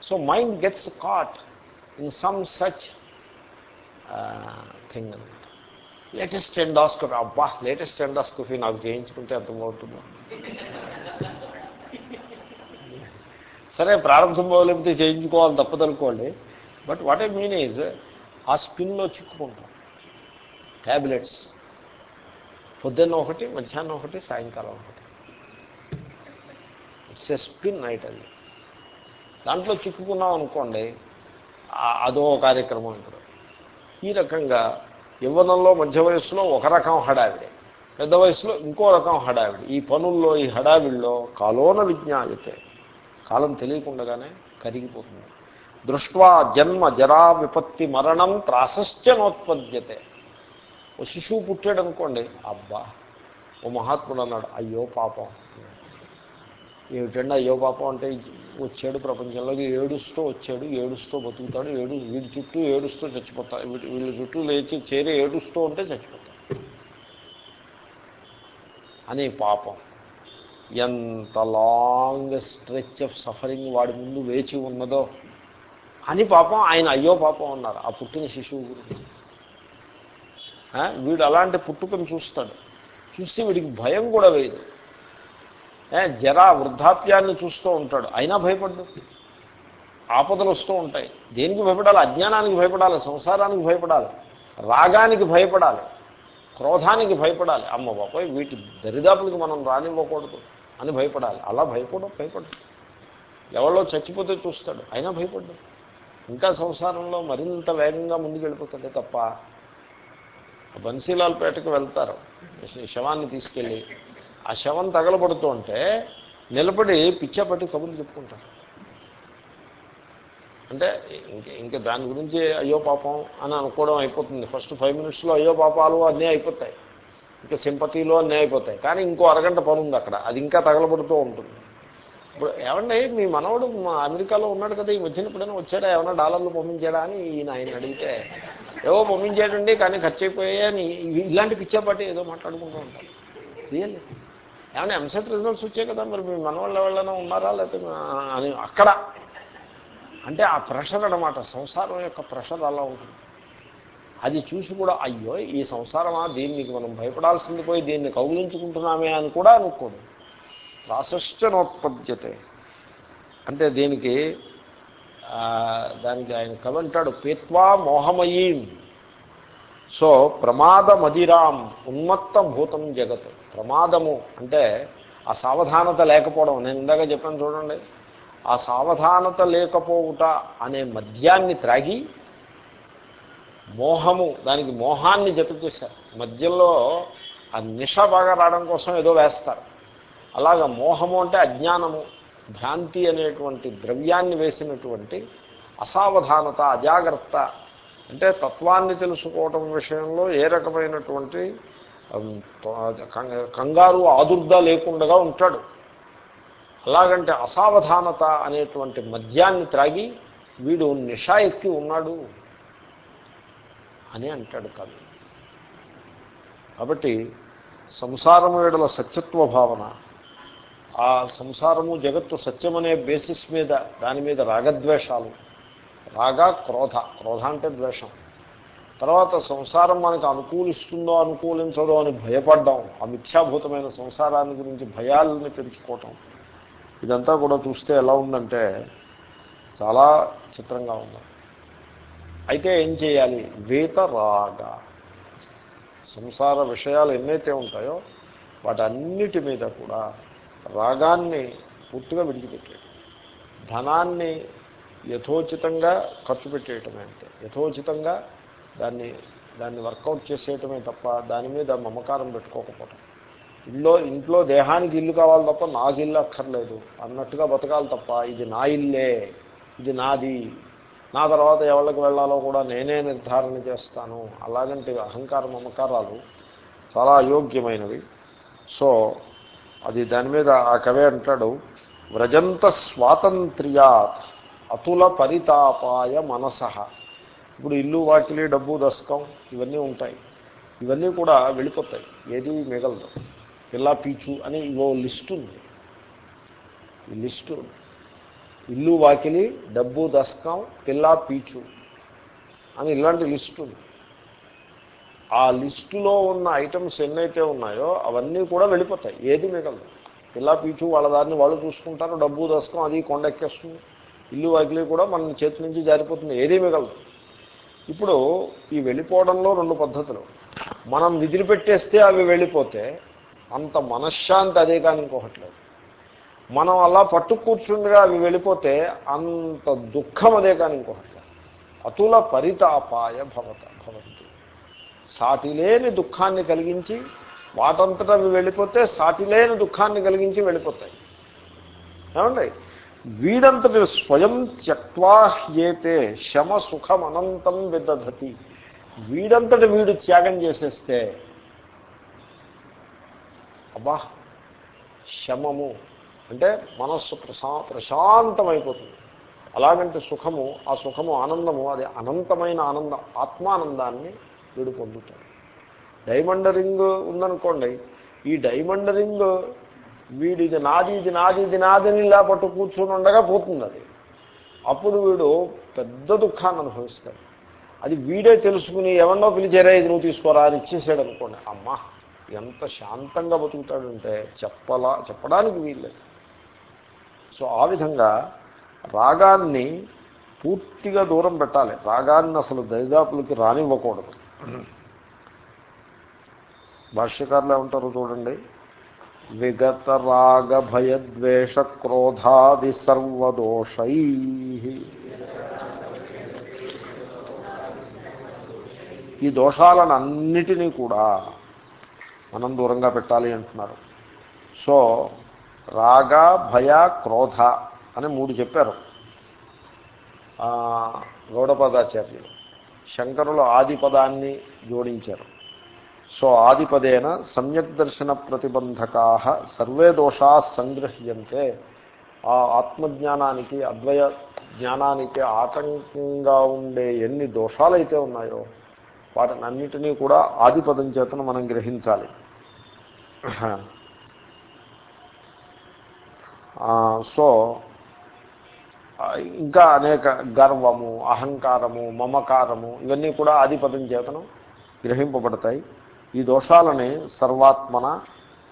So mind gets caught in some such thing అనమాట లేటెస్ట్ ఎండాస్కోపీ అబ్బా లేటెస్ట్ ఎండాస్కోపీ నాకు చేయించుకుంటే ఎంత బాగుంటుందో. సరే ప్రారంభం లేకపోతే చేయించుకోవాలి తప్పదనుకోండి but what I mean is ఆ స్పిన్లో చిక్కుకుంటాం. ట్యాబ్లెట్స్ పొద్దున్న ఒకటి మధ్యాహ్నం ఒకటి సాయంకాలం ఒకటి. ఇట్స్ ఎ స్పిన్ నైట్ అది దాంట్లో చిక్కుకున్నాం అనుకోండి అదో కార్యక్రమం ఇప్పుడు ఈ రకంగా యవ్వనంలో మధ్య వయస్సులో ఒక రకం హడావిడి. పెద్ద వయసులో ఇంకో రకం హడావిడి. ఈ పనుల్లో ఈ హడావిడిలో కాలోన విజ్ఞాయతే. కాలం తెలియకుండగానే కరిగిపోతుంది. దృష్ట్వా జన్మ జరా విపత్తి మరణం త్రాసశ్చ నోత్పద్యతే. ఓ శిశువు పుట్టాడు అనుకోండి అబ్బా ఓ మహాత్ముడు అన్నాడు అయ్యో పాపం. ఏమిటండి అయ్యో పాపం అంటే వచ్చాడు ప్రపంచంలోకి ఏడుస్తూ వచ్చాడు ఏడుస్తూ బతుకుతాడు ఏడు వీడి చుట్టూ ఏడుస్తూ చచ్చిపోతాడు వీళ్ళ చుట్టూ లేచి చేరి ఏడుస్తూ ఉంటే చచ్చిపోతాడు. అని పాపం. ఎంత లాంగ్ స్ట్రెచ్ ఆఫ్ సఫరింగ్ వాడి ముందు వేచి ఉన్నదో అని పాపం ఆయన అయ్యో పాపం అన్నారు ఆ పుట్టిన శిశువు గురించి. వీడు అలాంటి పుట్టుకను చూస్తాడు. చూస్తే వీడికి భయం కూడా వేయదు జరా వృద్ధాప్యాన్ని చూస్తూ ఉంటాడు. అయినా భయపడ్డు. ఆపదలు వస్తూ ఉంటాయి. దేనికి భయపడాలి? అజ్ఞానానికి భయపడాలి సంసారానికి భయపడాలి రాగానికి భయపడాలి క్రోధానికి భయపడాలి. అమ్మ బాబాయ్ వీటి దరిదాపులకు మనం రానివ్వకూడదు అని భయపడాలి. అలా భయపడం భయపడ్డు ఎవరో చచ్చిపోతే చూస్తాడు. అయినా భయపడ్డు. ఇంకా సంసారంలో మరింత వేగంగా ముందుకెళ్ళిపోతుంది తప్ప బన్సీలాల్పేటకు వెళ్తారు. శవాన్ని తీసుకెళ్ళి ఆ శవం తగలబడుతూ ఉంటే నిలబడి పిచ్చాపట్టి కబుర్లు చెప్పుకుంటారు. అంటే ఇంక ఇంకా దాని గురించి అయ్యో పాపం అని అనుకోవడం అయిపోతుంది. ఫస్ట్ ఫైవ్ మినిట్స్లో అయ్యో పాపాలు అన్నీ అయిపోతాయి. ఇంకా సింపతిలో అన్నీ అయిపోతాయి. కానీ ఇంకో అరగంట పని ఉంది అక్కడ. అది ఇంకా తగలబడుతూ ఉంటుంది. ఇప్పుడు ఏమండి మీ మనవడు అమెరికాలో ఉన్నాడు కదా ఈ మధ్యన ఎప్పుడైనా వచ్చాడా? ఏమైనా డాలర్లు పంపించాడా అని ఈయన ఆయన అడిగితే ఏవో పంపించాడండి కానీ ఖర్చు అయిపోయాయని ఇలాంటి పిచ్చాపాటి ఏదో మాట్లాడుకుంటూ ఉంటాను రియల్లీ. ఏమైనా ఎంసెట్ రిజల్ట్స్ వచ్చాయి కదా మరి మీ మనవాళ్ళు ఎవరైనా ఉన్నారా లేకపోతే అని అక్కడ. అంటే ఆ ప్రెషర్ అనమాట సంసారం యొక్క ప్రెషర్ అలా ఉంటుంది. అది చూసి కూడా అయ్యో ఈ సంసారమా దీనికి మనం భయపడాల్సింది పోయి దీన్ని కౌగులించుకుంటున్నామే అని కూడా అనుకోడు ప్రాశశ్చనోత్పద్యతే అంటే దీనికి దానికి ఆయన కవంటాడు పేత్వా మోహమయీం. సో ప్రమాదమదిరాం ఉన్మత్త భూతం జగత్. ప్రమాదము అంటే ఆ సావధానత లేకపోవడం. నేను ఇందాక చెప్పాను చూడండి ఆ సావధానత లేకపోవుట అనే మద్యాన్ని త్రాగి మోహము దానికి మోహాన్ని జత చేశారు. మధ్యలో ఆ నిష బాగా రావడం కోసం ఏదో వేస్తారు. అలాగ మోహము అంటే అజ్ఞానము. భ్రాంతి అనేటువంటి ద్రవ్యాన్ని వేసినటువంటి అసావధానత అజాగ్రత్త అంటే తత్వాన్ని తెలుసుకోవటం విషయంలో ఏ రకమైనటువంటి కంగారు ఆదుర్ద లేకుండా ఉంటాడు. అలాగంటే అసావధానత అనేటువంటి మద్యాన్ని త్రాగి వీడు నిషా ఎక్కి ఉన్నాడు అని అంటాడు కాదు కాబట్టి సంసారము ఏడల సత్యత్వ భావన ఆ సంసారము జగత్తు సత్యమనే బేసిస్ మీద దాని మీద రాగద్వేషాలు రాగ క్రోధ. క్రోధ అంటే ద్వేషం. తర్వాత సంసారం మనకు అనుకూలిస్తుందో అనుకూలించదో అని భయపడ్డాం. ఆ మిథ్యాభూతమైన సంసారాన్ని గురించి భయాలని పెంచుకోవటం. ఇదంతా కూడా చూస్తే ఎలా ఉందంటే చాలా చిత్రంగా ఉంది. అయితే ఏం చేయాలి? వేతరాగ సంసార విషయాలు ఎన్నైతే ఉంటాయో వాటన్నిటి మీద కూడా రాగాన్ని పూర్తిగా విడిచిపెట్టాడు ధనాన్ని యథోచితంగా ఖర్చు పెట్టేయటమే అంతే. యథోచితంగా దాన్ని దాన్ని వర్కౌట్ చేసేయటమే తప్ప దాని మీద మమకారం పెట్టుకోకపోవటం. ఇల్లు ఇంట్లో దేహానికి ఇల్లు కావాలి తప్ప నాకు ఇల్లు అక్కర్లేదు అన్నట్టుగా బతకాలి తప్ప ఇది నా ఇల్లే ఇది నాది నా తర్వాత ఎవరికి వెళ్ళాలో కూడా నేనే నిర్ధారణ చేస్తాను. అలాగంటే అహంకార మమకారాలు చాలా అయోగ్యమైనవి. సో అది దాని మీద ఆ కవి అంటాడు వ్రజంత స్వాతంత్ర్యాత్ అతుల పరితాపాయ మనస. ఇప్పుడు ఇల్లు వాకిలి డబ్బు దశకం ఇవన్నీ ఉంటాయి. ఇవన్నీ కూడా వెళ్ళిపోతాయి. ఏది మిగలదు. పిల్ల పీచు అని ఇవో లిస్ట్ ఉంది. ఈ లిస్టు ఇల్లు వాకిలి డబ్బు దశకం పిల్ల పీచు అని ఇలాంటి లిస్టు ఉంది. ఆ లిస్టులో ఉన్న ఐటమ్స్ ఎన్నైతే ఉన్నాయో అవన్నీ కూడా వెళ్ళిపోతాయి. ఏది మిగలదు. పిల్ల పీచు వాళ్ళ దాన్ని వాళ్ళు చూసుకుంటారు. డబ్బు దశకం అది కొండెక్కేస్తుంది. ఇల్లు వాకిలి కూడా మన చేతి నుంచి జారిపోతుంది. ఏదీ మిగలదు ఇప్పుడు ఈ వెళ్ళిపోవడంలో రెండు పద్ధతులు. మనం విధులు పెట్టేస్తే అవి వెళ్ళిపోతే అంత మనశ్శాంతి అదే కానీ ఇంకొకటి లేదు. మనం అలా పట్టు కూర్చుండగా అవి వెళ్ళిపోతే అంత దుఃఖం అదే కానీ ఇంకొకట్లేదు అతుల పరితాపాయ భవత భవంతి. సాటిలేని దుఃఖాన్ని కలిగించి వాటంతటా అవి వెళ్ళిపోతే సాటిలేని దుఃఖాన్ని కలిగించి వెళ్ళిపోతాయి. ఏమండి? వీడంతటి స్వయం త్యక్వాహ్యేతే శమ సుఖం అనంతం విదధతి. వీడంతటి వీడు త్యాగం చేసేస్తే అబ్బా శమము అంటే మనస్సు ప్రశా ప్రశాంతమైపోతుంది. అలాగంటే సుఖము ఆ సుఖము ఆనందము అది అనంతమైన ఆనందం ఆత్మానందాన్ని వీడు పొందుతాడు. డైమండరింగ్ ఉందనుకోండి ఈ డైమండరింగ్ వీడు వీడిది నాది ఇది నాది ఇది నాదని ఇలా పట్టు కూర్చొని ఉండగా పోతుంది అది. అప్పుడు వీడు పెద్ద దుఃఖాన్ని అనుభవిస్తాడు. అది వీడే తెలుసుకుని ఎవరినో పిలిచారా ఇది నువ్వు తీసుకోరా అని ఇచ్చేసాడు అనుకోండి. అమ్మా ఎంత శాంతంగా బతుకుతాడంటే చెప్పలా చెప్పడానికి వీల్లేదు. సో ఆ విధంగా రాగాన్ని పూర్తిగా దూరం పెట్టాలి. రాగాన్ని అసలు దరిదాపులకి రానివ్వకూడదు. భాష్యకారులు ఏమంటారు చూడండి. విగత ఈ దోషాలను అన్నిటినీ కూడా మనం దూరంగా పెట్టాలి అంటున్నారు. సో రాగ భయ క్రోధ అని మూడు చెప్పారు. గౌడపదాచార్యులు. శంకరులు ఆది పదాన్ని జోడించారు. సో ఆదిపదేన సమ్యక్ దర్శన ప్రతిబంధకా సర్వే దోషా సంగ్రహ్యంతే. ఆ ఆత్మజ్ఞానానికి అద్వయ జ్ఞానానికి ఆటంకంగా ఉండే ఎన్ని దోషాలైతే ఉన్నాయో వాటిని అన్నిటినీ కూడా ఆదిపదం చేతను మనం గ్రహించాలి. సో ఇంకా అనేక గర్వము అహంకారము మమకారము ఇవన్నీ కూడా ఆదిపదం చేతను గ్రహింపబడతాయి. ఈ దోషాలని సర్వాత్మన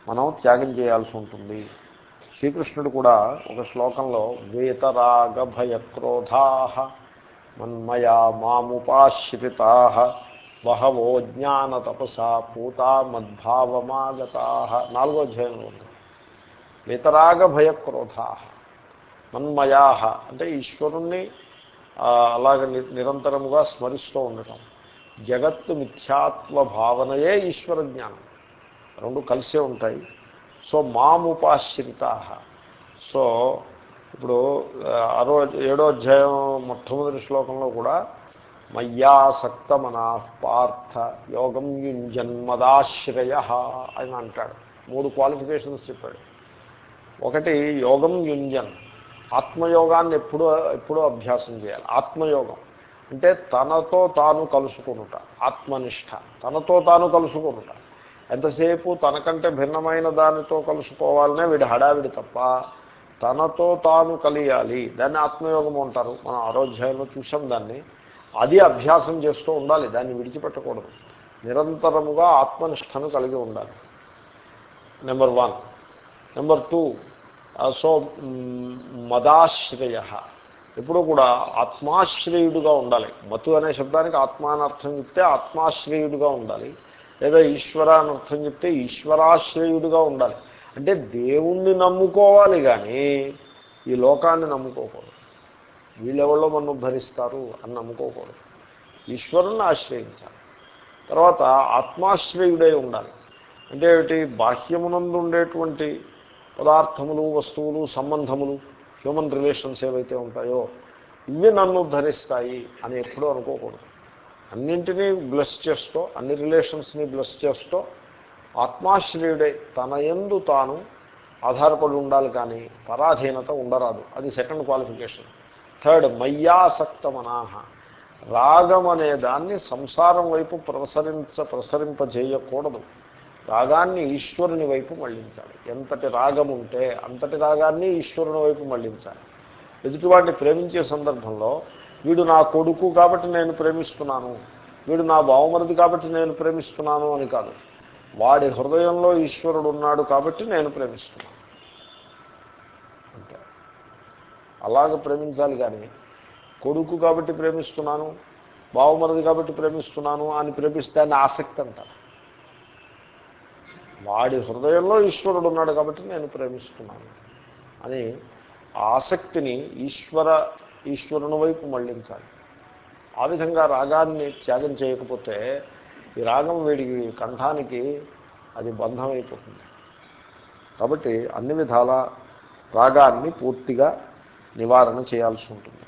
మనం త్యాగం చేయాల్సి ఉంటుంది. శ్రీకృష్ణుడు కూడా ఒక శ్లోకంలో వేతరాగ భయక్రోధా మన్మయా మాముపాశ్రితా బహవో జ్ఞాన తపసా పూతా మద్భావమాగతా నాలుగో అధ్యాయంలో ఉంది. వేతరాగ భయక్రోధా మన్మయా అంటే ఈశ్వరుణ్ణి అలాగ నిరంతరముగా స్మరిస్తూ ఉండటం. జగత్తు మిథ్యాత్వ భావనయే ఈశ్వర జ్ఞానం రెండు కలిసే ఉంటాయి. సో మాముపాశ్రిత. సో ఇప్పుడు ఆరో ఏడో అధ్యాయం మొట్టమొదటి శ్లోకంలో కూడా మయ్యాసక్తమనా పార్థ యోగం యుంజన్మదాశ్రయ అని అంటాడు. మూడు క్వాలిఫికేషన్స్ చెప్పాడు. ఒకటి యోగం యుంజన్. ఆత్మయోగాన్ని ఎప్పుడూ ఎప్పుడూ అభ్యాసం చేయాలి. ఆత్మయోగం. అంటే తనతో తాను కలుసుకునుట ఆత్మనిష్ట. తనతో తాను కలుసుకునుట. ఎంతసేపు తనకంటే భిన్నమైన దానితో కలుసుకోవాలనే వీడి హడావిడి తప్ప తనతో తాను కలియాలి. దాన్ని ఆత్మయోగం అంటారు. మనం ఆరోధ్యాయంలో చూసాం దాన్ని. అది అభ్యాసం చేస్తూ ఉండాలి. దాన్ని విడిచిపెట్టకూడదు. నిరంతరముగా ఆత్మనిష్టను కలిగి ఉండాలి. Number one number two so మదాశ్రయ. ఎప్పుడూ కూడా ఆత్మాశ్రయుడుగా ఉండాలి. మతు అనే శబ్దానికి ఆత్మానర్థం చెప్తే ఆత్మాశ్రయుడుగా ఉండాలి. లేదా ఈశ్వర అర్థం చెప్తే ఈశ్వరాశ్రయుడుగా ఉండాలి. అంటే దేవుణ్ణి నమ్ముకోవాలి కానీ ఈ లోకాన్ని నమ్ముకోకూడదు. వీళ్ళెవళ్ళో మనం భరిస్తారు అని నమ్ముకోకూడదు. ఈశ్వరుణ్ణి ఆశ్రయించాలి. తర్వాత ఆత్మాశ్రయుడై ఉండాలి. అంటే ఏమిటి? బాహ్యమునందు ఉండేటువంటి పదార్థములు వస్తువులు సంబంధములు హ్యూమన్ రిలేషన్స్ ఏవైతే ఉంటాయో ఇవి నన్ను ధరిస్తాయి అని ఎప్పుడూ అనుకోకూడదు. అన్నింటినీ బ్లెస్ చేస్తూ అన్ని రిలేషన్స్ని బ్లెస్ చేస్తూ ఆత్మాశ్రయుడే తన ఎందు తాను ఆధారపడి ఉండాలి కానీ పరాధీనత ఉండరాదు. అది సెకండ్ క్వాలిఫికేషన్. థర్డ్ మయ్యాసక్తమనాహ. రాగం అనే దాన్ని సంసారం వైపు ప్రసరించ ప్రసరింపజేయకూడదు. రాగాన్ని ఈశ్వరుని వైపు మళ్ళించాలి ఎంతటి రాగం ఉంటే అంతటి రాగాన్ని ఈశ్వరుని వైపు మళ్ళించాలి ఎదుటివాడిని ప్రేమించే సందర్భంలో వీడు నా కొడుకు కాబట్టి నేను ప్రేమిస్తున్నాను వీడు నా బావమరిది కాబట్టి నేను ప్రేమిస్తున్నాను అని కాదు. వాడి హృదయంలో ఈశ్వరుడు ఉన్నాడు కాబట్టి నేను ప్రేమిస్తున్నాను. అంతే. అలాగ ప్రేమించాలి కానీ కొడుకు కాబట్టి ప్రేమిస్తున్నాను బావమరిది కాబట్టి ప్రేమిస్తున్నాను అని ప్రేమిస్తే అని ఆసక్తి అంటారు. వాడి హృదయంలో ఈశ్వరుడు ఉన్నాడు కాబట్టి నేను ప్రేమిస్తున్నాను అని ఆసక్తిని ఈశ్వర ఈశ్వరుని వైపు మళ్ళించాలి. ఆ విధంగా రాగాన్ని త్యాగం చేయకపోతే ఈ రాగం వీడికి కంఠానికి అది బంధం అయిపోతుంది కాబట్టి అన్ని విధాల రాగాన్ని పూర్తిగా నివారణ చేయాల్సి ఉంటుంది.